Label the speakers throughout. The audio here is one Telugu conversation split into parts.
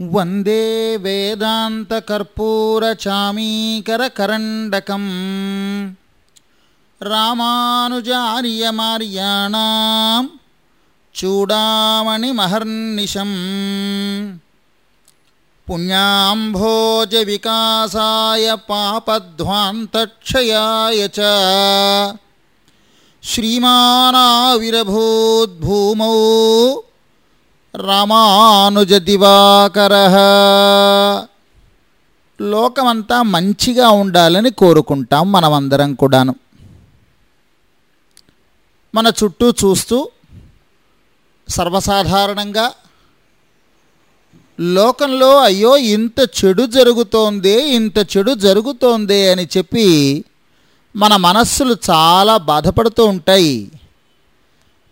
Speaker 1: वन्दे वेदान्तकर्पूरचामीकरकरण्डकम्। रामानुजार्यमार्याणां चूडामणिमहर्निशम्। पुण्याम्भोजविकासाय पापध्वान्तक्षयाय च। श्रीमानाविरभूद्भूमौ శ్రీమానావిరభూద్భూమౌ రామానుజ దివాకర. లోకమంతా మంచిగా ఉండాలని కోరుకుంటాం మనమందరం కూడాను. మన చుట్టూ చూస్తూ సర్వసాధారణంగా లోకంలో అయ్యో ఇంత చెడు జరుగుతోందే ఇంత చెడు జరుగుతోందే అని చెప్పి మన మనస్సులు చాలా బాధపడుతూ ఉంటాయి.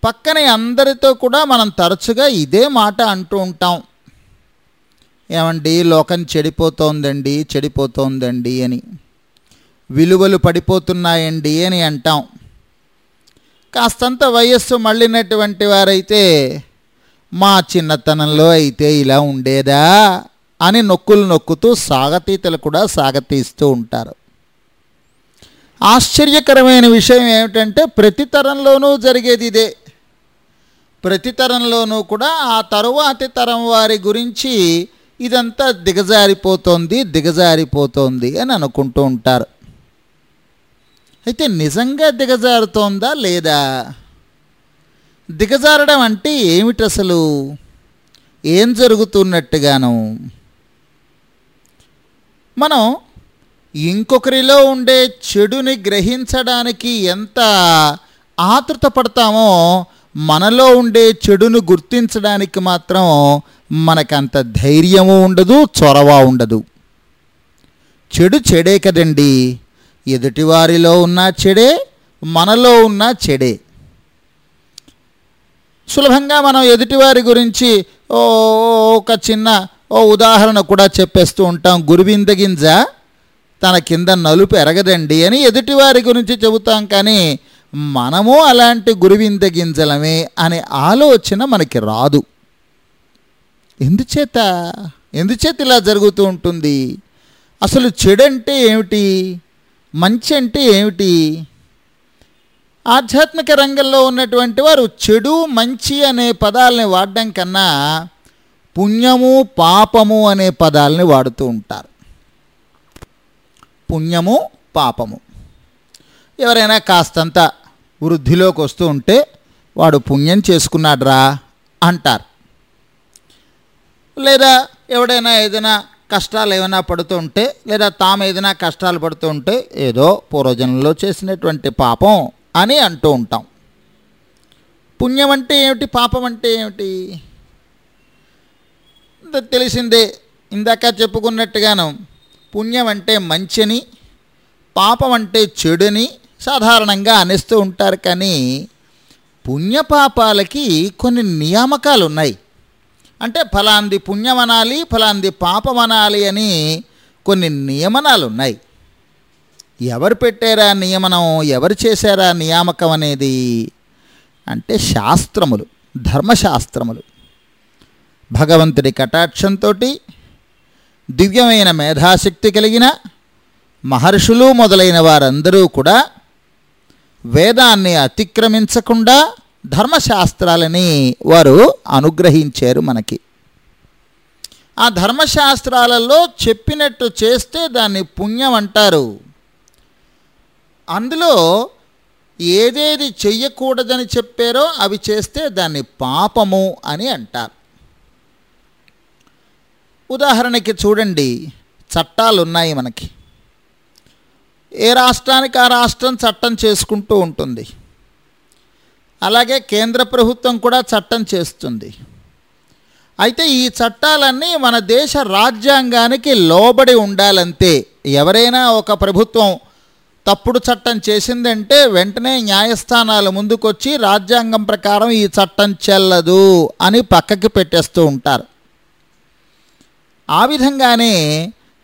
Speaker 1: పక్కనే అందరితో కూడా మనం తరచుగా ఇదే మాట అంటూ ఉంటాం. ఏమండి లోకం చెడిపోతోందండి చెడిపోతోందండి అని. విలువలు పడిపోతున్నాయండి అని అంటాం. కాస్తంత వయస్సు మళ్ళినటువంటి వారైతే మా చిన్నతనంలో అయితే ఇలా ఉండేదా అని నొక్కులు నొక్కుతూ సాగతీతలు కూడా సాగతీస్తూ ఉంటారు. ఆశ్చర్యకరమైన విషయం ఏమిటంటే ప్రతి తరంలోనూ జరిగేది ఇదే. ప్రతి తరంలోనూ కూడా ఆ తరువాతి తరం వారి గురించి ఇదంతా దిగజారిపోతోంది దిగజారిపోతోంది అని అనుకుంటూ ఉంటారు. అయితే నిజంగా దిగజారుతోందా లేదా? దిగజారడం అంటే ఏమిటి అసలు? ఏం జరుగుతున్నట్టుగాను? మనం ఇంకొకరిలో ఉండే చెడుని గ్రహించడానికి ఎంత ఆతృత పడతామో మనలో ఉండే చెడును గుర్తించడానికి మాత్రం మనకంత ధైర్యము ఉండదు చొరవ ఉండదు. చెడు చెడే కదండి. ఎదుటివారిలో ఉన్న చెడే మనలో ఉన్న చెడే. సులభంగా మనం ఎదుటివారి గురించి ఓ ఒక చిన్న ఓ ఉదాహరణ కూడా చెప్పేస్తూ ఉంటాం. గురువింద గింజ తన కింద నలుపు ఎరగదండి అని ఎదుటివారి గురించి చెబుతాం కానీ మనము అలాంటి గురువింద గింజలమే అనే ఆలోచన మనకి రాదు. ఎందుచేత? ఎందుచేత ఇలా జరుగుతూ ఉంటుంది? అసలు చెడు అంటే ఏమిటి? మంచి అంటే ఏమిటి? ఆధ్యాత్మిక రంగంలో ఉన్నటువంటి వారు చెడు మంచి అనే పదాలని వాడడం కన్నా పుణ్యము పాపము అనే పదాలని వాడుతూ ఉంటారు. పుణ్యము పాపము. ఎవరైనా కాస్తంత వృద్ధిలోకి వస్తూ ఉంటే వాడు పుణ్యం చేసుకున్నాడ్రా అంటారు. లేదా ఎవడైనా ఏదైనా కష్టాలు ఏమైనా పడుతూ ఉంటే లేదా తాము ఏదైనా కష్టాలు పడుతూ ఉంటే ఏదో పూర్వజన్మలో చేసినటువంటి పాపం అని అంటూ ఉంటాం. పుణ్యం అంటే ఏమిటి? పాపం అంటే ఏమిటి? తెలిసిందే. ఇందాక చెప్పుకున్నట్టుగాను పుణ్యం అంటే మంచిని పాపం అంటే చెడుని సాధారణంగా అనేస్తూ ఉంటారు కానీ పుణ్యపాపాలకి కొన్ని నియామకాలు ఉన్నాయి అంటే ఫలాంది పుణ్యమనాలి ఫలాంది పాపమనాలి అని కొన్ని నియమనాలు ఉన్నాయి ఎవరు పెట్టారా నియమనం ఎవరు చేశారా నియామకం అనేది అంటే శాస్త్రములు ధర్మశాస్త్రములు. భగవంతుడి కటాక్షంతో దివ్యమైన మేధాశక్తి కలిగిన మహర్షులు మొదలైన వారందరూ కూడా వేదాన్ని అతిక్రమించకుండా ధర్మశాస్త్రాలని వారు అనుగ్రహించారు మనకి. ఆ ధర్మశాస్త్రాలలో చెప్పినట్టు చేస్తే దాన్ని పుణ్యం అంటారు. అందులో ఏదేది చెయ్యకూడదని చెప్పారో అవి చేస్తే దాన్ని పాపము అని అంటారు. ఉదాహరణకి చూడండి చట్టాలు ఉన్నాయి మనకి. ఏ రాష్ట్రానికి ఆ రాష్ట్రం చట్టం చేసుకుంటూ ఉంటుంది. అలాగే కేంద్ర ప్రభుత్వం కూడా చట్టం చేస్తుంది. అయితే ఈ చట్టాలన్నీ మన దేశ రాజ్యాంగానికి లోబడి ఉండాలంతే ఎవరైనా ఒక ప్రభుత్వం తప్పుడు చట్టం చేసిందంటే వెంటనే న్యాయస్థానాల ముందుకొచ్చి రాజ్యాంగం ప్రకారం ఈ చట్టం చెల్లదు అని పక్కకి పెట్టేస్తూ ఉంటారు. ఆ విధంగానే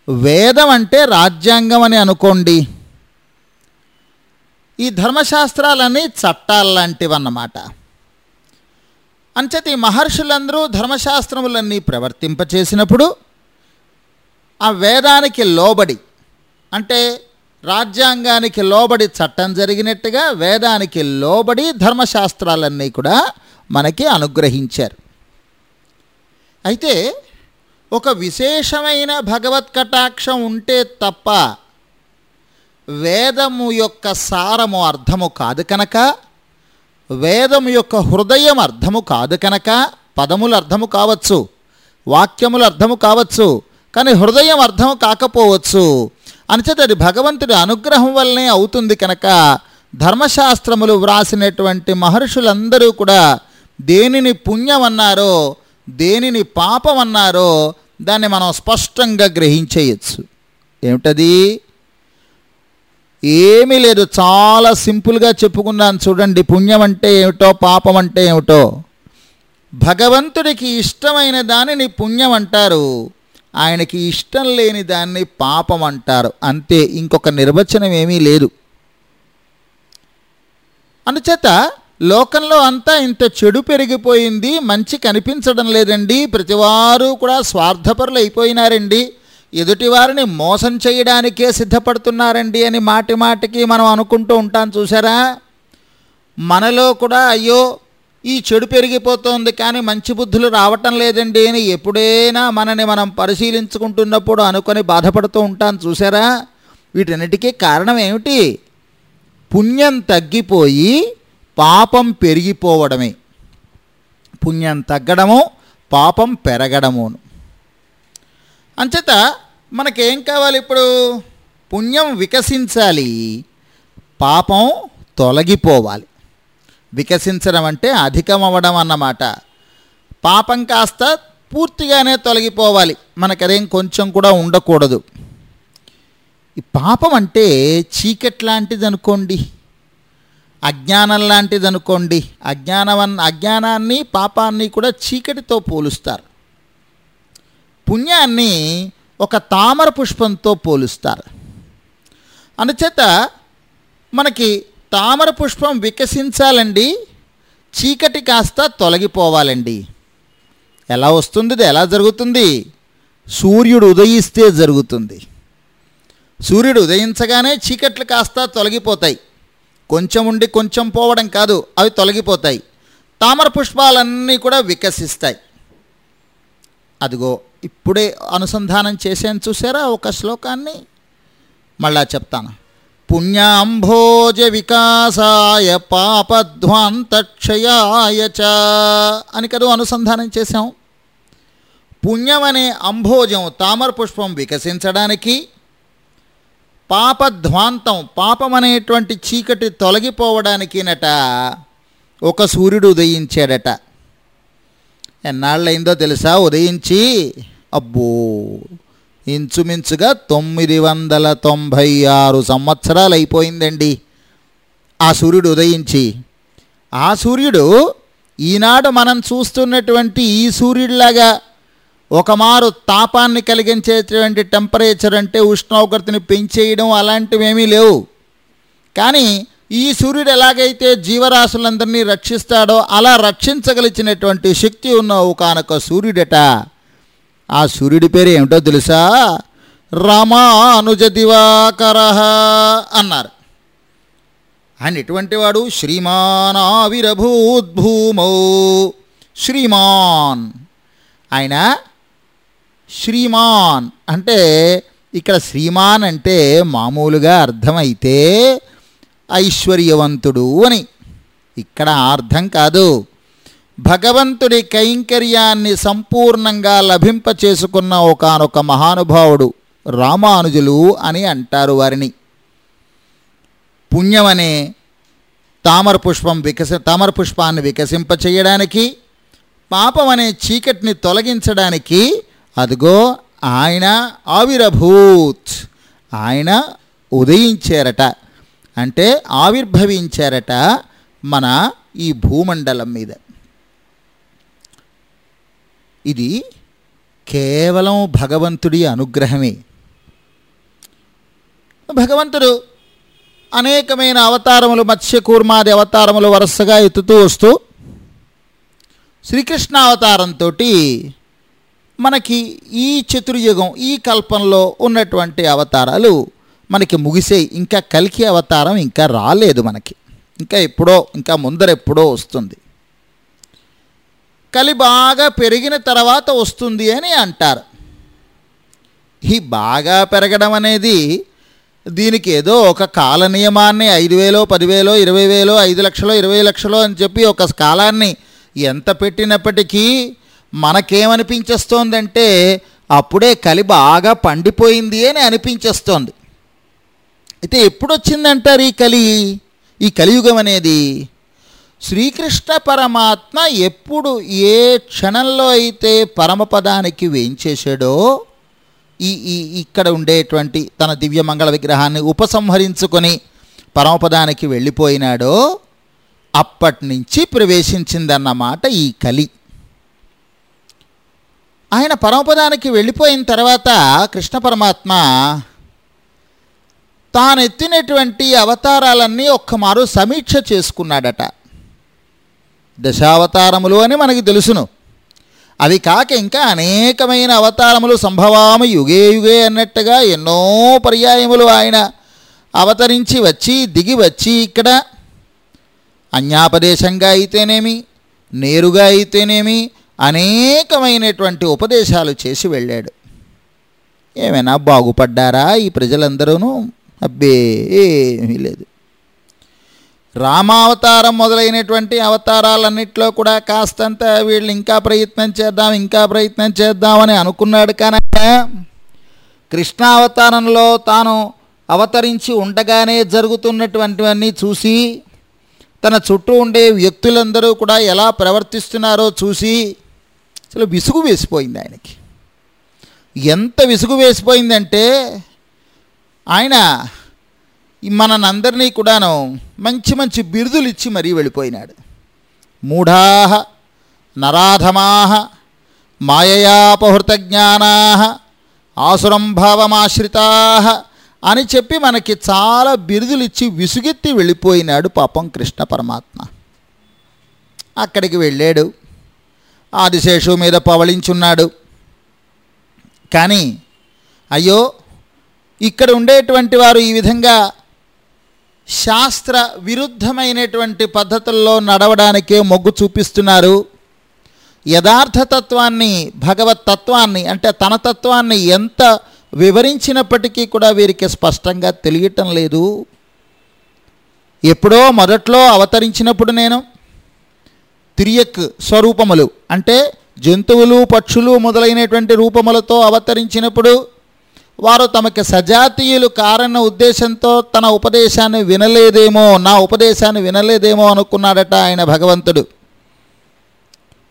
Speaker 1: వేదం అంటే రాజ్యాంగం అని అనుకోండి. ఈ ధర్మశాస్త్రాలన్నీ చట్టాల్లాంటివన్నమాట. అంచతి మహర్షులందరూ ధర్మశాస్త్రములన్నీ ప్రవర్తింపచేసినప్పుడు ఆ వేదానికి లోబడి అంటే రాజ్యాంగానికి లోబడి చట్టం జరిగినట్టుగా వేదానికి లోబడి ధర్మశాస్త్రాలన్నీ కూడా మనకి అనుగ్రహించారు. అయితే ఒక విశేషమైన భగవత్ కటాక్షం ఉంటే తప్ప వేదము యొక్క సారము అర్థము కాదు కనుక వేదము యొక్క హృదయం అర్థము కాదు కనుక పదములు అర్థము కావచ్చు వాక్యములు అర్థము కావచ్చు కానీ హృదయం అర్థం కాకపోవచ్చు. అనిచేత అది భగవంతుడి అనుగ్రహం వల్లనే అవుతుంది కనుక ధర్మశాస్త్రములు వ్రాసినటువంటి మహర్షులందరూ కూడా దేనిని పుణ్యం అన్నారో దేనిని పాపం అన్నారో దాన్ని మనం స్పష్టంగా గ్రహించేయచ్చు. ఏమిటది? ఏమీ లేదు. చాలా సింపుల్గా చెప్పుకున్నాను చూడండి. పుణ్యం అంటే ఏమిటో పాపం అంటే ఏమిటో. భగవంతుడికి ఇష్టమైన దానిని పుణ్యం అంటారు. ఆయనకి ఇష్టం లేని దాన్ని పాపం అంటారు. అంతే. ఇంకొక నిర్వచనం ఏమీ లేదు. అందుచేత లోకంలో అంతా ఇంత చెడు పెరిగిపోయింది. మంచి కనిపించడం లేదండి. ప్రతివారు కూడా స్వార్థపరులు అయిపోయినారండి ఎదుటివారిని మోసం చేయడానికే సిద్ధపడుతున్నారండి అని మాటి మాటికి మనం అనుకుంటూ ఉంటాం చూసారా మనలో కూడా అయ్యో ఈ చెడు పెరిగిపోతోంది కానీ మంచి బుద్ధులు రావటం లేదండి అని ఎప్పుడైనా మనని మనం పరిశీలించుకుంటున్నప్పుడు అనుకొని బాధపడుతూ ఉంటాం చూసారా వీటన్నిటికీ కారణం ఏమిటి? పుణ్యం తగ్గిపోయి పాపం పెరిగిపోవడమే. పుణ్యం తగ్గడము పాపం పెరగడమును. అంచేత మనకేం కావాలి ఇప్పుడు? పుణ్యం వికసించాలి. పాపం తొలగిపోవాలి. వికసించడం అంటే అధికం అవ్వడం అన్నమాట. పాపం కాస్త పూర్తిగానే తొలగిపోవాలి. మనకదేం కొంచెం కూడా ఉండకూడదు. ఈ పాపం అంటే చీకటి లాంటిది అనుకోండి అజ్ఞానం లాంటిది అనుకోండి అజ్ఞానం అజ్ఞానాన్ని పాపాన్ని కూడా చీకటితో పోలుస్తారు. పుణ్యాన్ని ఒక తామర పుష్పంతో పోలుస్తారు. అనుచేత మనకి తామర పుష్పం వికసించాలండి చీకటి కాస్త తొలగిపోవాలండి. ఎలా వస్తుంది ఎలా జరుగుతుంది? సూర్యుడు ఉదయిస్తే జరుగుతుంది. సూర్యుడు ఉదయించగానే చీకట్లు కాస్త తొలగిపోతాయి. కొంచెం ఉండి కొంచెం పోవడం కాదు అవి తొలగిపోతాయి. తామర పుష్పాలన్నీ కూడా వికసిస్తాయి. అదిగో ఇప్పుడే అనుసంధానం చేసాను చూసారా ఒక శ్లోకాన్ని? మళ్ళా చెప్తాను. పుణ్యాంభోజ వికాసాయ పాపధ్వాంతక్షయాయ చ అని కదా అనుసంధానం చేశాం. పుణ్యం అనే అంభోజం తామర పుష్పం వికసించడానికి పాపధ్వాంతం పాపం అనేటువంటి చీకటి తొలగిపోవడానికినట ఒక సూర్యుడు ఉదయించాడట. ఎన్నాళ్ళైందో తెలుసా? ఉదయించి అబ్బో. ఇంచుమించుగా తొమ్మిది వందల తొంభై ఆరు సంవత్సరాలు అయిపోయిందండి ఆ సూర్యుడు ఉదయించి ఆ సూర్యుడు ఈనాడు మనం చూస్తున్నటువంటి ఈ సూర్యుడిలాగా ఒకమారు తాపాన్ని కలిగించేటువంటి టెంపరేచర్ అంటే ఉష్ణోగ్రతని పెంచేయడం అలాంటివేమీ లేవు. కానీ ఈ సూర్యుడు ఎలాగైతే జీవరాశులందరినీ రక్షిస్తాడో అలా రక్షించగలిచినటువంటి శక్తి ఉన్న ఒకనొక సూర్యుడట. ఆ సూర్యుడి పేరు ఏమిటో తెలుసా? రామానుజ దివాకర అన్నారు. ఆయన ఎటువంటి వాడు? శ్రీమానావిరభూద్భూమౌ. శ్రీమాన్. ఆయన శ్రీమాన్. అంటే ఇక్కడ శ్రీమాన్ అంటే మామూలుగా అర్థమైతే ఐశ్వర్యవంతుడు అని. ఇక్కడ అర్థం కాదు. భగవంతుడి కైంకర్యాన్ని సంపూర్ణంగా లభింప చేసుకున్న ఒకనొక మహానుభావుడు రామానుజులు అని అంటారు వారిని. పుణ్యమనే తామర పుష్పం వికస తామర పుష్పాన్ని వికసింప చేయడానికి పాపం అనే చీకటిని తొలగించడానికి అదిగో ఆయన ఆవిరభూత్ ఆయన ఉదయించారట. అంటే ఆవిర్భవించారట మన ఈ భూమండలం మీద. ఇది కేవలం భగవంతుడి అనుగ్రహమే. భగవంతుడు అనేకమైన అవతారములు మత్స్య కూర్మాది అవతారములు వరుసగా ఎత్తుతూ వస్తూ శ్రీకృష్ణ అవతారంతో మనకి ఈ చతుర్యుగం ఈ కల్పంలో ఉన్నటువంటి అవతారాలు మనకి ముగిసాయి ఇంకా కలికి అవతారం ఇంకా రాలేదు మనకి. ఇంకా ఎప్పుడో ఇంకా ముందరెప్పుడో వస్తుంది. కలి బాగా పెరిగిన తర్వాత వస్తుంది అని అంటారు. ఈ బాగా పెరగడం అనేది దీనికి ఏదో ఒక కాల నియమాన్ని ఐదు వేలో పదివేలో ఇరవై వేలో ఐదు లక్షలో ఇరవై లక్షలో అని చెప్పి ఒక కాలాన్ని ఎంత పెట్టినప్పటికీ మనకేమనిపించేస్తోందంటే అప్పుడే కలి బాగా పండిపోయింది అని అనిపించేస్తోంది. అయితే ఎప్పుడొచ్చిందంటారు ఈ కలి? ఈ కలియుగం అనేది? శ్రీకృష్ణ పరమాత్మ ఎప్పుడు ఏ క్షణంలో అయితే పరమపదానికి వేయించేశాడో ఈ ఈ ఇక్కడ ఉండేటువంటి తన దివ్య మంగళ విగ్రహాన్ని ఉపసంహరించుకొని పరమపదానికి వెళ్ళిపోయినాడో అప్పటి నుంచి ప్రవేశించిందన్నమాట ఈ కలి. ఆయన పరమపదానికి వెళ్ళిపోయిన తర్వాత కృష్ణ పరమాత్మ తాను ఎత్తినటువంటి అవతారాలన్నీ ఒక్కమారు సమీక్ష చేసుకున్నాడట. దశావతారములు అని మనకి తెలుసును. అవి కాక ఇంకా అనేకమైన అవతారములు సంభవామి యుగే యుగే అన్నట్టుగా ఎన్నో పర్యాయములు ఆయన అవతరించి వచ్చి దిగి వచ్చి ఇక్కడ అన్యాపదేశంగా అయితేనేమి నేరుగా అయితేనేమి అనేకమైనటువంటి ఉపదేశాలు చేసి వెళ్ళాడు. ఏమైనా బాగుపడ్డారా ఈ ప్రజలందరూనూ? అబ్బే ఏమీ లేదు. రామావతారం మొదలైనటువంటి అవతారాలన్నింటిలో కూడా కాస్తంత వీళ్ళు ఇంకా ప్రయత్నం చేద్దాం ఇంకా ప్రయత్నం చేద్దామని అనుకున్నాడు కనుక కృష్ణావతారంలో తాను అవతరించి ఉండగానే జరుగుతున్నటువంటివన్నీ చూసి తన చుట్టూ ఉండే వ్యక్తులందరూ కూడా ఎలా ప్రవర్తిస్తున్నారో చూసి అసలు విసుగు వేసిపోయింది ఆయనకి. ఎంత విసుగు వేసిపోయిందంటే ఆయన మనందరినీ కూడాను మంచి మంచి బిరుదులు ఇచ్చి మరీ వెళ్ళిపోయినాడు. మూఢాహ నరాధమాహ మాయయాపహృత జ్ఞానా ఆసురం భావమాశ్రితా అని చెప్పి మనకి చాలా బిరుదులు ఇచ్చి విసుగెత్తి వెళ్ళిపోయినాడు పాపం కృష్ణ పరమాత్మ. అక్కడికి వెళ్ళాడు. ఆదిశేషు మీద పవళించున్నాడు. కానీ అయ్యో ఇక్కడ ఉండేటువంటి వారు ఈ విధంగా శాస్త్ర విరుద్ధమైనటువంటి పద్ధతుల్లో నడవడానికే మొగ్గు చూపిస్తున్నారు. యథార్థతత్వాన్ని భగవతత్వాన్ని అంటే తన తత్వాన్ని ఎంత వివరించినప్పటికీ కూడా వీరికి స్పష్టంగా తెలియటం లేదు. ఎప్పుడో మొదట్లో అవతరించినప్పుడు నేను తిరియక్ స్వరూపములు అంటే జంతువులు పక్షులు మొదలైనటువంటి రూపములతో అవతరించినప్పుడు వారు తమకి సజాతీయులు కారణ ఉద్దేశంతో తన ఉపదేశాన్ని వినలేదేమో నా ఉపదేశాన్ని వినలేదేమో అనుకున్నాడట ఆయన భగవంతుడు.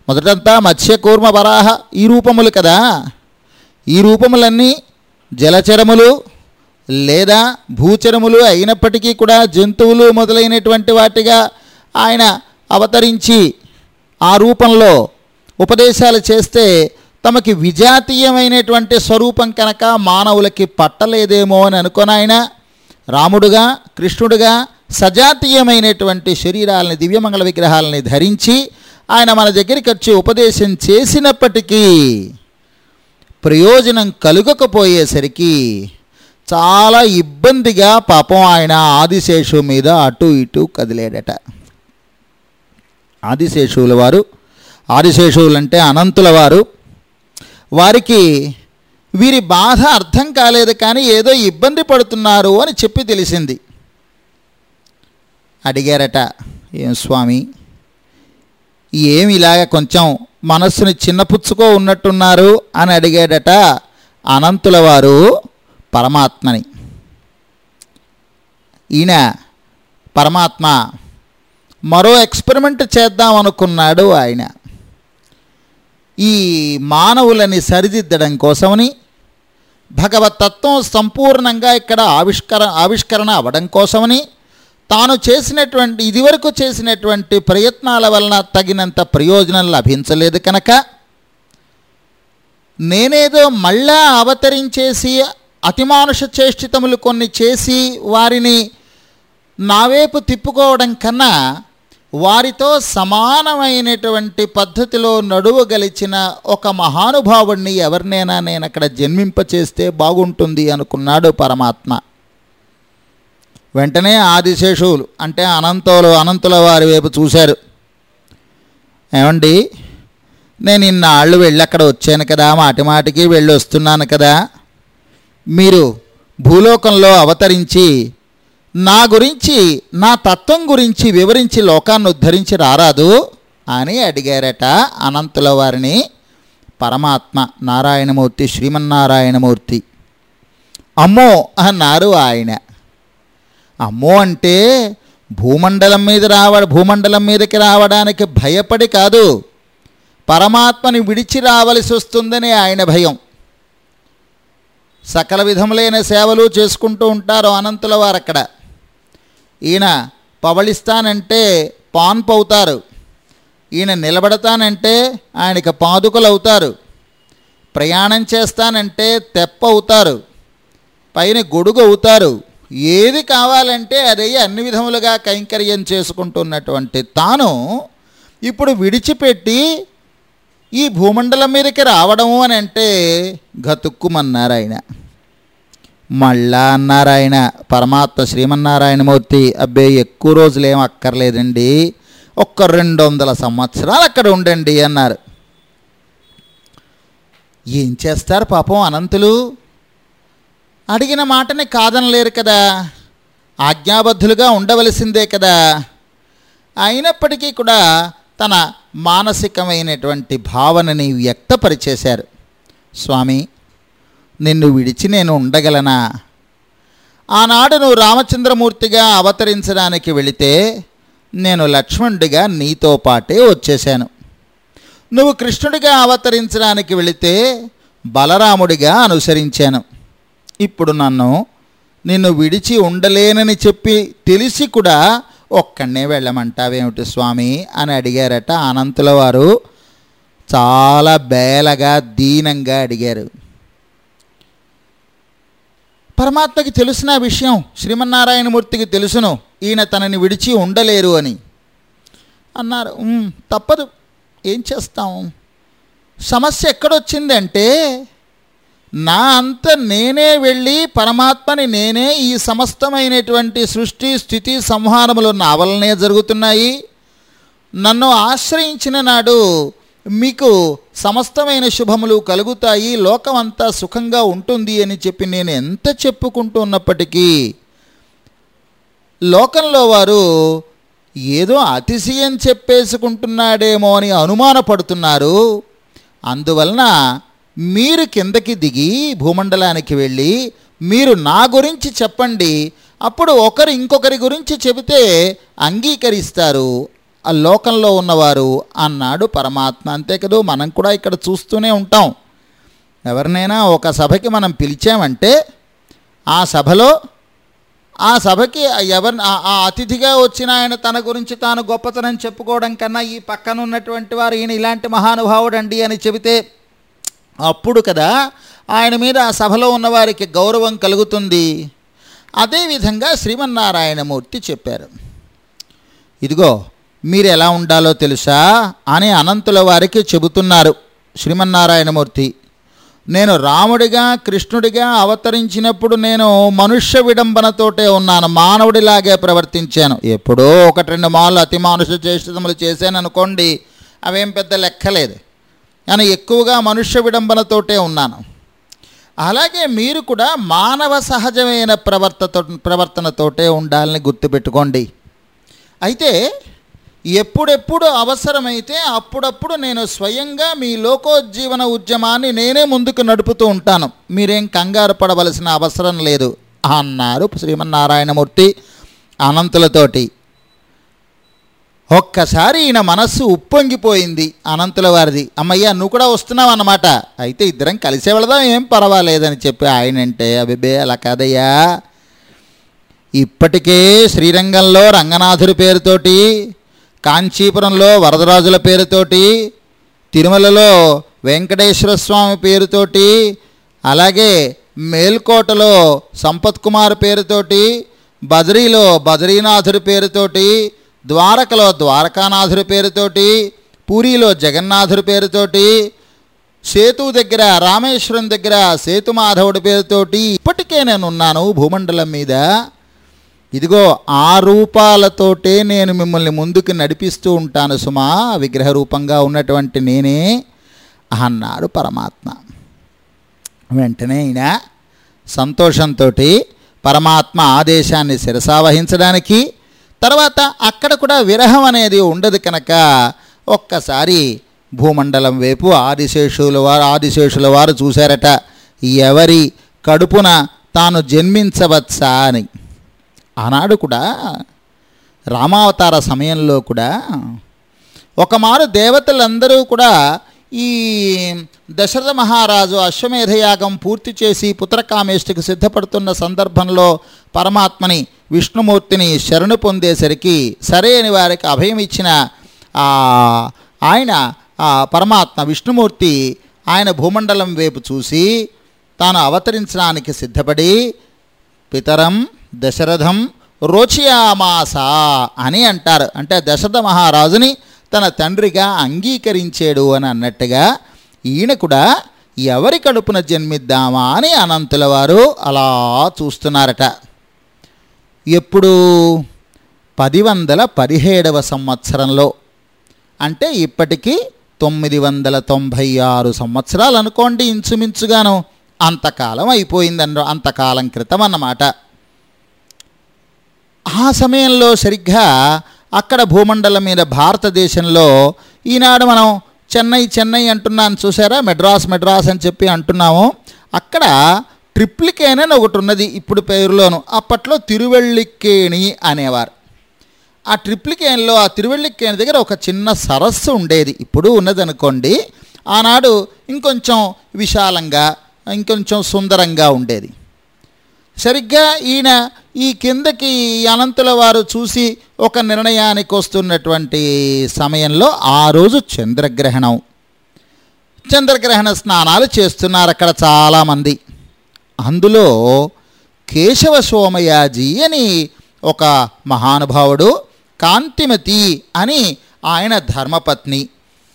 Speaker 1: మొదటంతా మత్స్యకూర్మ వరాహ ఈ రూపములు కదా. ఈ రూపములన్నీ జలచరములు లేదా భూచరములు అయినప్పటికీ కూడా జంతువులు మొదలైనటువంటి వాటిగా ఆయన అవతరించి ఆ రూపంలో ఉపదేశాలు చేస్తే తమకి విజాతీయమైనటువంటి స్వరూపం కనుక మానవులకి పట్టలేదేమో అని అనుకొని ఆయన రాముడుగా కృష్ణుడుగా సజాతీయమైనటువంటి శరీరాలని దివ్యమంగళ విగ్రహాలని ధరించి ఆయన మన దగ్గరికి వచ్చి ఉపదేశం చేసినప్పటికీ ప్రయోజనం కలుగకపోయేసరికి చాలా ఇబ్బందిగా పాపం ఆయన ఆదిశేషు మీద అటు ఇటు కదిలేడట. ఆదిశేషువుల వారు ఆదిశేషువులంటే అనంతుల వారు వారికి వీరి బాధ అర్థం కాలేదు కానీ ఏదో ఇబ్బంది పడుతున్నారు అని చెప్పి తెలిసింది. అడిగారట ఏం స్వామి ఏమి ఇలాగ కొంచెం మనస్సుని చిన్నపుచ్చుకో ఉన్నట్టున్నారు? అని అడిగాడట అనంతుల వారు పరమాత్మని. ఈయన పరమాత్మ మరో ఎక్స్పెరిమెంట్ చేద్దాం అనుకున్నాడు ఆయన. ఈ మానవులని సరిదిద్దడం కోసమని భగవతత్వం సంపూర్ణంగా ఇక్కడ ఆవిష్కర ఆవిష్కరణ అవ్వడం కోసమని తాను చేసినటువంటి ఇదివరకు చేసినటువంటి ప్రయత్నాల వలన తగినంత ప్రయోజనం లభించలేదు కనుక నేనేదో మళ్ళా అవతరించేసి అతిమానుష చేష్టితములు కొన్ని చేసి వారిని నావేపు తిప్పుకోవడం కన్నా వారితో సమానమైనటువంటి పద్ధతిలో నడువగలిచిన ఒక మహానుభావుణ్ణి ఎవరినైనా నేను అక్కడ జన్మింపచేస్తే బాగుంటుంది అనుకున్నాడు పరమాత్మ. వెంటనే ఆదిశేషువులు అంటే అనంతులు అనంతుల వారి వైపు చూశారు. ఏమండి నేను ఇన్నాళ్ళు వెళ్ళి అక్కడ వచ్చాను కదా మాటి మాటికి వెళ్ళి వస్తున్నాను కదా. మీరు భూలోకంలో అవతరించి నా గురించి నా తత్వం గురించి వివరించి లోకాన్ని ఉద్ధరించి రారాదు అని అడిగారట అనంతుల వారిని పరమాత్మ నారాయణమూర్తి శ్రీమన్నారాయణమూర్తి. అమ్మో అన్నారు ఆయన. అమ్మో అంటే భూమండలం మీద రావ భూమండలం మీదకి రావడానికి భయపడి కాదు. పరమాత్మని విడిచి రావలసి వస్తుందని ఆయన భయం. సకల విధములైన సేవలు చేసుకుంటూ ఉంటారు అనంతుల వారు అక్కడ ఈయన పవళిస్తానంటే పాన్పు అవుతారు ఈయన నిలబడతానంటే ఆయనకి పాదుకలు అవుతారు ప్రయాణం చేస్తానంటే తెప్ప అవుతారు పైన గొడుగు అవుతారు ఏది కావాలంటే అదే అన్ని విధములుగా కైంకర్యం చేసుకుంటున్నటువంటి తాను ఇప్పుడు విడిచిపెట్టి ఈ భూమండలం మీదకి రావడము అని అంటే గతుక్కుమన్నారు ఆయన మళ్ళా అన్నారు ఆయన పరమాత్మ శ్రీమన్నారాయణమూర్తి అబ్బే ఎక్కువ రోజులు ఏం అక్కర్లేదండి. ఒక్క రెండు వందల సంవత్సరాలు అక్కడ ఉండండి అన్నారు. ఏం చేస్తారు పాపం అనంతులు? అడిగిన మాటని కాదనలేరు కదా. ఆజ్ఞాబద్ధులుగా ఉండవలసిందే కదా. అయినప్పటికీ కూడా తన మానసికమైనటువంటి భావనని వ్యక్తపరిచేశారు. స్వామి నిన్ను విడిచి నేను ఉండగలనా? ఆనాడు నువ్వు రామచంద్రమూర్తిగా అవతరించడానికి వెళితే నేను లక్ష్మణుడిగా నీతో పాటే వచ్చేశాను. నువ్వు కృష్ణుడిగా అవతరించడానికి వెళితే బలరాముడిగా అనుసరించాను. ఇప్పుడు నన్ను నిన్ను విడిచి ఉండలేనని చెప్పి తెలిసి కూడా ఒక్కడనే వెళ్ళమంటావేమిటి స్వామి అని అడిగారట అనంతుల వారు చాలా బేలగా దీనంగా అడిగారు. పరమాత్మకి తెలిసిన విషయం శ్రీమన్నారాయణమూర్తికి తెలుసును. ఈయన తనని విడిచి ఉండలేరు అని. అన్నారు తప్పదు. ఏం చేస్తాం? సమస్య ఎక్కడొచ్చిందంటే నా అంత నేనే వెళ్ళి పరమాత్మని నేనే ఈ సమస్తమైనటువంటి సృష్టి స్థితి సంహారములు నా వలనే జరుగుతున్నాయి. నన్ను ఆశ్రయించిన నాడు మీకు సమస్తమైన శుభములు కలుగుతాయి లోకమంతా సుఖంగా ఉంటుంది అని చెప్పి నేను ఎంత చెప్పుకుంటున్నప్పటికీ లోకంలో వారు ఏదో అతిశయం చెప్పేసుకుంటున్నాడేమో అని అనుమానపడుతున్నారు. అందువలన మీరు కిందకి దిగి భూమండలానికి వెళ్ళి మీరు నా గురించి చెప్పండి అప్పుడు ఒకరు ఇంకొకరి గురించి చెబితే అంగీకరిస్తారు. ఆ లోకంలో ఉన్నవారు అన్నాడు పరమాత్మ. అంతే కదూ మనం కూడా ఇక్కడ చూస్తూనే ఉంటాం. ఎవరినైనా ఒక సభకి మనం పిలిచామంటే ఆ సభలో ఆ సభకి ఎవరి ఆ- అతిథిగా వచ్చిన ఆయన తన గురించి తాను గొప్పతనం చెప్పుకోవడం కన్నా ఈ పక్కన ఉన్నటువంటి వారు ఈయన ఇలాంటి మహానుభావుడు అండి అని చెబితే అప్పుడు కదా ఆయన మీద ఆ సభలో ఉన్నవారికి గౌరవం కలుగుతుంది. అదేవిధంగా శ్రీమన్నారాయణమూర్తి చెప్పారు. ఇదిగో మీరు ఎలా ఉండాలో తెలుసా అని అనంతుల వారికి చెబుతున్నారు శ్రీమన్నారాయణమూర్తి. నేను రాముడిగా కృష్ణుడిగా అవతరించినప్పుడు నేను మనుష్య విడంబనతోటే ఉన్నాను మానవుడిలాగే ప్రవర్తించాను. ఎప్పుడో ఒకటి రెండు మార్లు అతి మానుష చేష్టములు చేశాను అనుకోండి అవేం పెద్ద లెక్కలేదు. నేను ఎక్కువగా మనుష్య విడంబనతోటే ఉన్నాను. అలాగే మీరు కూడా మానవ సహజమైన ప్రవర్తతో ప్రవర్తనతోటే ఉండాలని గుర్తుపెట్టుకోండి. అయితే ఎప్పుడెప్పుడు అవసరమైతే అప్పుడప్పుడు నేను స్వయంగా మీ లోకోజ్జీవన ఉద్యమాన్ని నేనే ముందుకు నడుపుతూ ఉంటాను. మీరేం కంగారు పడవలసిన అవసరం లేదు అన్నారు శ్రీమన్నారాయణమూర్తి అనంతులతోటి. ఒక్కసారి ఈయన మనస్సు ఉప్పొంగిపోయింది అనంతుల వారిది. అమ్మయ్య నువ్వు కూడా వస్తున్నావు అన్నమాట. అయితే ఇద్దరం కలిసే వెళదాం ఏం పర్వాలేదని చెప్పి ఆయనంటే అబిబే అలా కాదయ్యా. ఇప్పటికే శ్రీరంగంలో రంగనాథుడి పేరుతోటి కాంచీపురంలో వరదరాజుల పేరుతోటి తిరుమలలో వెంకటేశ్వర స్వామి పేరుతోటి అలాగే మేల్కోటలో సంపత్ కుమార్ పేరుతోటి బద్రీలో బద్రీనాథుడి పేరుతోటి ద్వారకలో ద్వారకానాథుడి పేరుతోటి పూరిలో జగన్నాథుడి పేరుతోటి సేతు దగ్గర రామేశ్వరం దగ్గర సేతుమాధవుడి పేరుతోటి ఇప్పటికే నేనున్నాను భూమండలం మీద. ఇదిగో ఆ రూపాలతోటే నేను మిమ్మల్ని ముందుకు నడిపిస్తూ ఉంటాను సుమా. విగ్రహ రూపంగా ఉన్నటువంటి నేనే అన్నాడు పరమాత్మ. వెంటనే ఈయన సంతోషంతో పరమాత్మ ఆదేశాన్ని శిరసావహించడానికి తర్వాత అక్కడ కూడా విరహం అనేది ఉండదు కనుక ఒక్కసారి భూమండలం వైపు ఆదిశేషుల వారు ఆదిశేషుల వారు చూశారట ఎవరి కడుపున తాను జన్మించవచ్చా అని. ఆనాడు కూడా రామావతార సమయంలో కూడా ఒకమారు దేవతలందరూ కూడా ఈ దశరథ మహారాజు అశ్వమేధయాగం పూర్తి చేసి పుత్రకామేష్టికి సిద్ధపడుతున్న సందర్భంలో పరమాత్మని విష్ణుమూర్తిని శరణు పొందేసరికి సరే అని వారికి అభయం ఇచ్చిన ఆయన పరమాత్మ విష్ణుమూర్తి ఆయన భూమండలం వైపు చూసి తాను అవతరించడానికి సిద్ధపడి పితరం దశరథం రోచియామాస అని అంటారు. అంటే దశరథ మహారాజుని తన తండ్రిగా అంగీకరించాడు అని అన్నట్టుగా ఈయన కూడా ఎవరి కడుపున జన్మిద్దామా అని అనంతుల వారు అలా చూస్తున్నారట. ఎప్పుడు? పది వందల పదిహేడవ సంవత్సరంలో. అంటే ఇప్పటికీ తొమ్మిది వందల తొంభై ఆరు సంవత్సరాలు అనుకోండి ఇంచుమించుగాను. అంతకాలం అయిపోయిందన్న అంతకాలం క్రితం అన్నమాట ఆ సమయంలో సరిగ్గా అక్కడ భూమండలం మీద భారతదేశంలో ఈనాడు మనం చెన్నై చెన్నై అంటున్నాను చూసారా? మెడ్రాస్ మెడ్రాస్ అని చెప్పి అంటున్నాము. అక్కడ ట్రిప్లికేన్ అని ఒకటి ఉన్నది ఇప్పుడు పేరులోను. అప్పట్లో తిరువెళ్ళికేణి అనేవారు. ఆ ట్రిప్లికేన్లో ఆ తిరువెళ్ళికేణి దగ్గర ఒక చిన్న సరస్సు ఉండేది. ఇప్పుడు ఉన్నదనుకోండి ఆనాడు ఇంకొంచెం విశాలంగా ఇంకొంచెం సుందరంగా ఉండేది. సరిగ్గా ఈయన ఈ కిందకి అనంతుల వారు చూసి ఒక నిర్ణయానికి వస్తున్నటువంటి సమయంలో ఆ రోజు చంద్రగ్రహణం. చంద్రగ్రహణ స్నానాలు చేస్తున్నారు అక్కడ చాలామంది. అందులో కేశవ సోమయాజీ అని ఒక మహానుభావుడు కాంతిమతి అని ఆయన ధర్మపత్ని.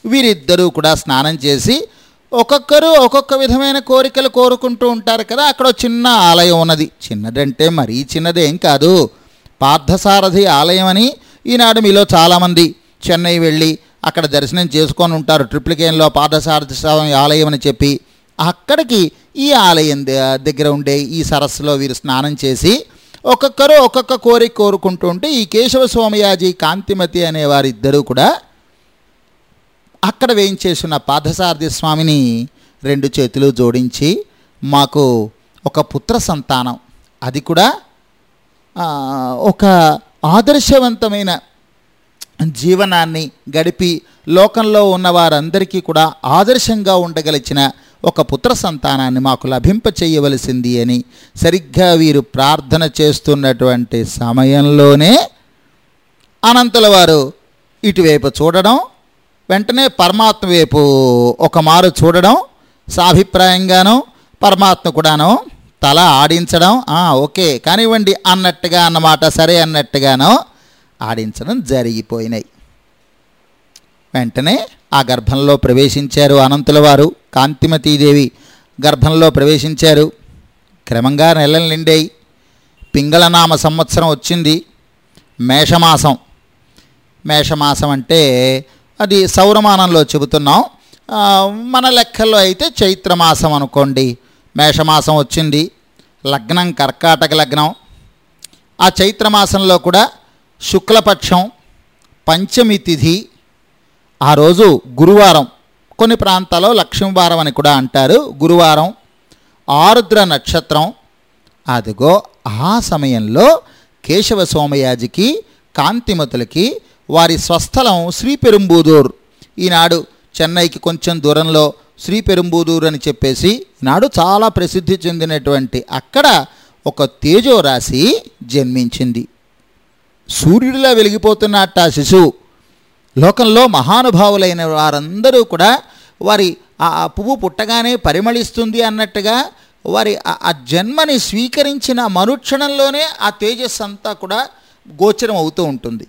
Speaker 1: వీరిద్దరూ కూడా స్నానం చేసి ఒక్కొక్కరు ఒక్కొక్క విధమైన కోరికలు కోరుకుంటూ ఉంటారు కదా అక్కడ చిన్న ఆలయం ఉన్నది. చిన్నదంటే మరీ చిన్నదేం కాదు. పార్థసారథి ఆలయం అని ఈనాడు మీలో చాలామంది చెన్నై వెళ్ళి అక్కడ దర్శనం చేసుకొని ఉంటారు. ట్రిప్లికేన్లో పార్థసారథి స్వామి ఆలయం అని చెప్పి అక్కడికి ఈ ఆలయం దగ్గర ఉండే ఈ సరస్సులో వీరు స్నానం చేసి ఒక్కొక్కరు ఒక్కొక్క కోరిక కోరుకుంటూ ఉంటే ఈ కేశవ సోమయాజీ కాంతిమతి అనే వారిద్దరూ కూడా అక్కడ వేయించేసిన పార్థసారథి స్వామిని రెండు చేతులు జోడించి మాకు ఒక పుత్ర సంతానం. అది కూడా ఒక ఆదర్శవంతమైన జీవనాన్ని గడిపి లోకంలో ఉన్న వారందరికీ కూడా ఆదర్శంగా ఉండగలిచిన ఒక పుత్ర సంతానాన్ని మాకు లభింప చేయవలసింది అని సరిగ్గా వీరు ప్రార్థన చేస్తున్నటువంటి సమయంలోనే అనంతుల వారు ఇటువైపు చూడడం వెంటనే పరమాత్మ వైపు ఒక మారు చూడడం సాభిప్రాయంగాను పరమాత్మ కూడాను తల ఆడించడం ఓకే కానివ్వండి అన్నట్టుగా అన్నమాట సరే అన్నట్టుగాను ఆడించడం జరిగిపోయినాయి. వెంటనే ఆ గర్భంలో ప్రవేశించారు అనంతుల వారు కాంతిమతీదేవి గర్భంలో ప్రవేశించారు. క్రమంగా నెలలు నిండాయి. పింగళనామ సంవత్సరం వచ్చింది. మేషమాసం. మేషమాసం అంటే అది సౌరమానంలో చెబుతున్నాం. మన లెక్కల్లో అయితే చైత్రమాసం అనుకోండి మేషమాసం వచ్చింది లగ్నం కర్కాటక లగ్నం. ఆ చైత్రమాసంలో కూడా శుక్లపక్షం పంచమి తిథి ఆ రోజు గురువారం. కొన్ని ప్రాంతాల్లో లక్ష్మీవారం అని కూడా అంటారు. గురువారం ఆరుద్ర నక్షత్రం. అదిగో ఆ సమయంలో కేశవ సోమయాజికి కాంతిమతులకి వారి స్వస్థలం శ్రీపెరుంబూదూర్. ఈనాడు చెన్నైకి కొంచెం దూరంలో శ్రీపెరుంబూదూర్ అని చెప్పేసి ఈనాడు చాలా ప్రసిద్ధి చెందినటువంటి అక్కడ ఒక తేజో రాశి జన్మించింది. సూర్యుడిలా వెలిగిపోతున్నట్ట ఆ శిశువు. లోకంలో మహానుభావులైన వారందరూ కూడా వారి ఆ పువ్వు పుట్టగానే పరిమళిస్తుంది అన్నట్టుగా వారి ఆ- ఆ జన్మని స్వీకరించిన మరుక్షణంలోనే ఆ తేజస్సు అంతా కూడా గోచరం అవుతూ ఉంటుంది.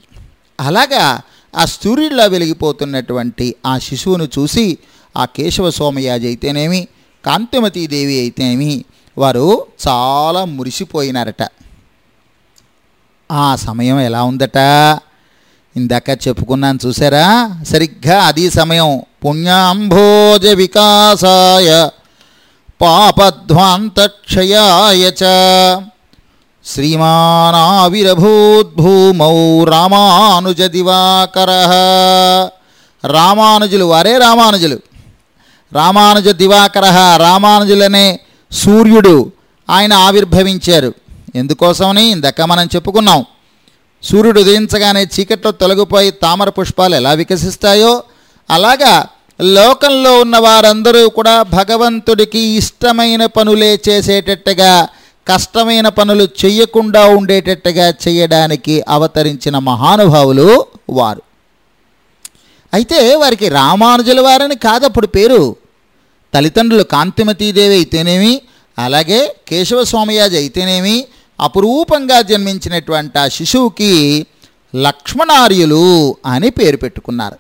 Speaker 1: అలాగా ఆ సూర్యుడిలా వెలిగిపోతున్నటువంటి ఆ శిశువును చూసి ఆ కేశవ సోమయాజి అయితేనేమి కాంతిమతీదేవి అయితేనేమి వారు చాలా మురిసిపోయినారట. ఆ సమయం ఎలా ఉందట? ఇందాక చెప్పుకున్నాను చూసారా? సరిగ్గా అది సమయం. పుణ్యాంభోజ వికాసాయ పాపధ్వాంతక్షయాయ చ. శ్రీమానావిరభూద్భూమౌ రామానుజ దివాకర. రామానుజులు వారే రామానుజులు. రామానుజ దివాకర రామానుజులనే సూర్యుడు ఆయన ఆవిర్భవించారు. ఎందుకోసమని ఇందాక మనం చెప్పుకున్నాం. సూర్యుడు ఉదయించగానే చీకట్లో తొలగిపోయి తామర పుష్పాలు ఎలా వికసిస్తాయో అలాగా లోకంలో ఉన్న వారందరూ కూడా భగవంతుడికి ఇష్టమైన పనులే చేసేటట్టుగా కష్టమైన పనులు చెయ్యకుండా ఉండేటట్టుగా చేయడానికి అవతరించిన మహానుభావులు వారు. అయితే వారికి రామానుజుల వారని కాదప్పుడు పేరు తల్లిదండ్రులు కాంతిమతీదేవి అయితేనేమి అలాగే కేశవస్వామియాజి అయితేనేమి అపురూపంగా జన్మించినటువంటి ఆ శిశువుకి లక్ష్మణార్యులు అని పేరు పెట్టుకున్నారు.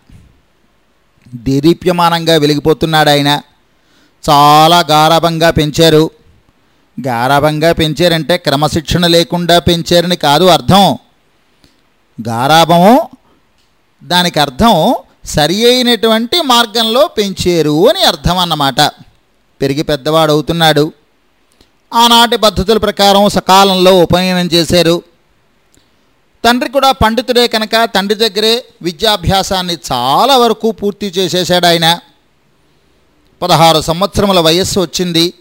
Speaker 1: దేదీప్యమానంగా వెలిగిపోతున్నాడు ఆయన చాలా గారాభంగా పెంచారు. గారాభంగా పెంచారంటే క్రమశిక్షణ లేకుండా పెంచారని కాదు అర్థం. గారాభము దానికి అర్థం సరి అయినటువంటి మార్గంలో పెంచారు అని అర్థం అన్నమాట. పెరిగి పెద్దవాడు అవుతున్నాడు. ఆనాటి పద్ధతుల ప్రకారం సకాలంలో ఉపనయనం చేశారు. తండ్రి కూడా పండితుడే కనుక తండ్రి దగ్గరే విద్యాభ్యాసాన్ని చాలా వరకు పూర్తి చేసేసాడు ఆయన. పదహారు సంవత్సరముల వయస్సు వచ్చింది.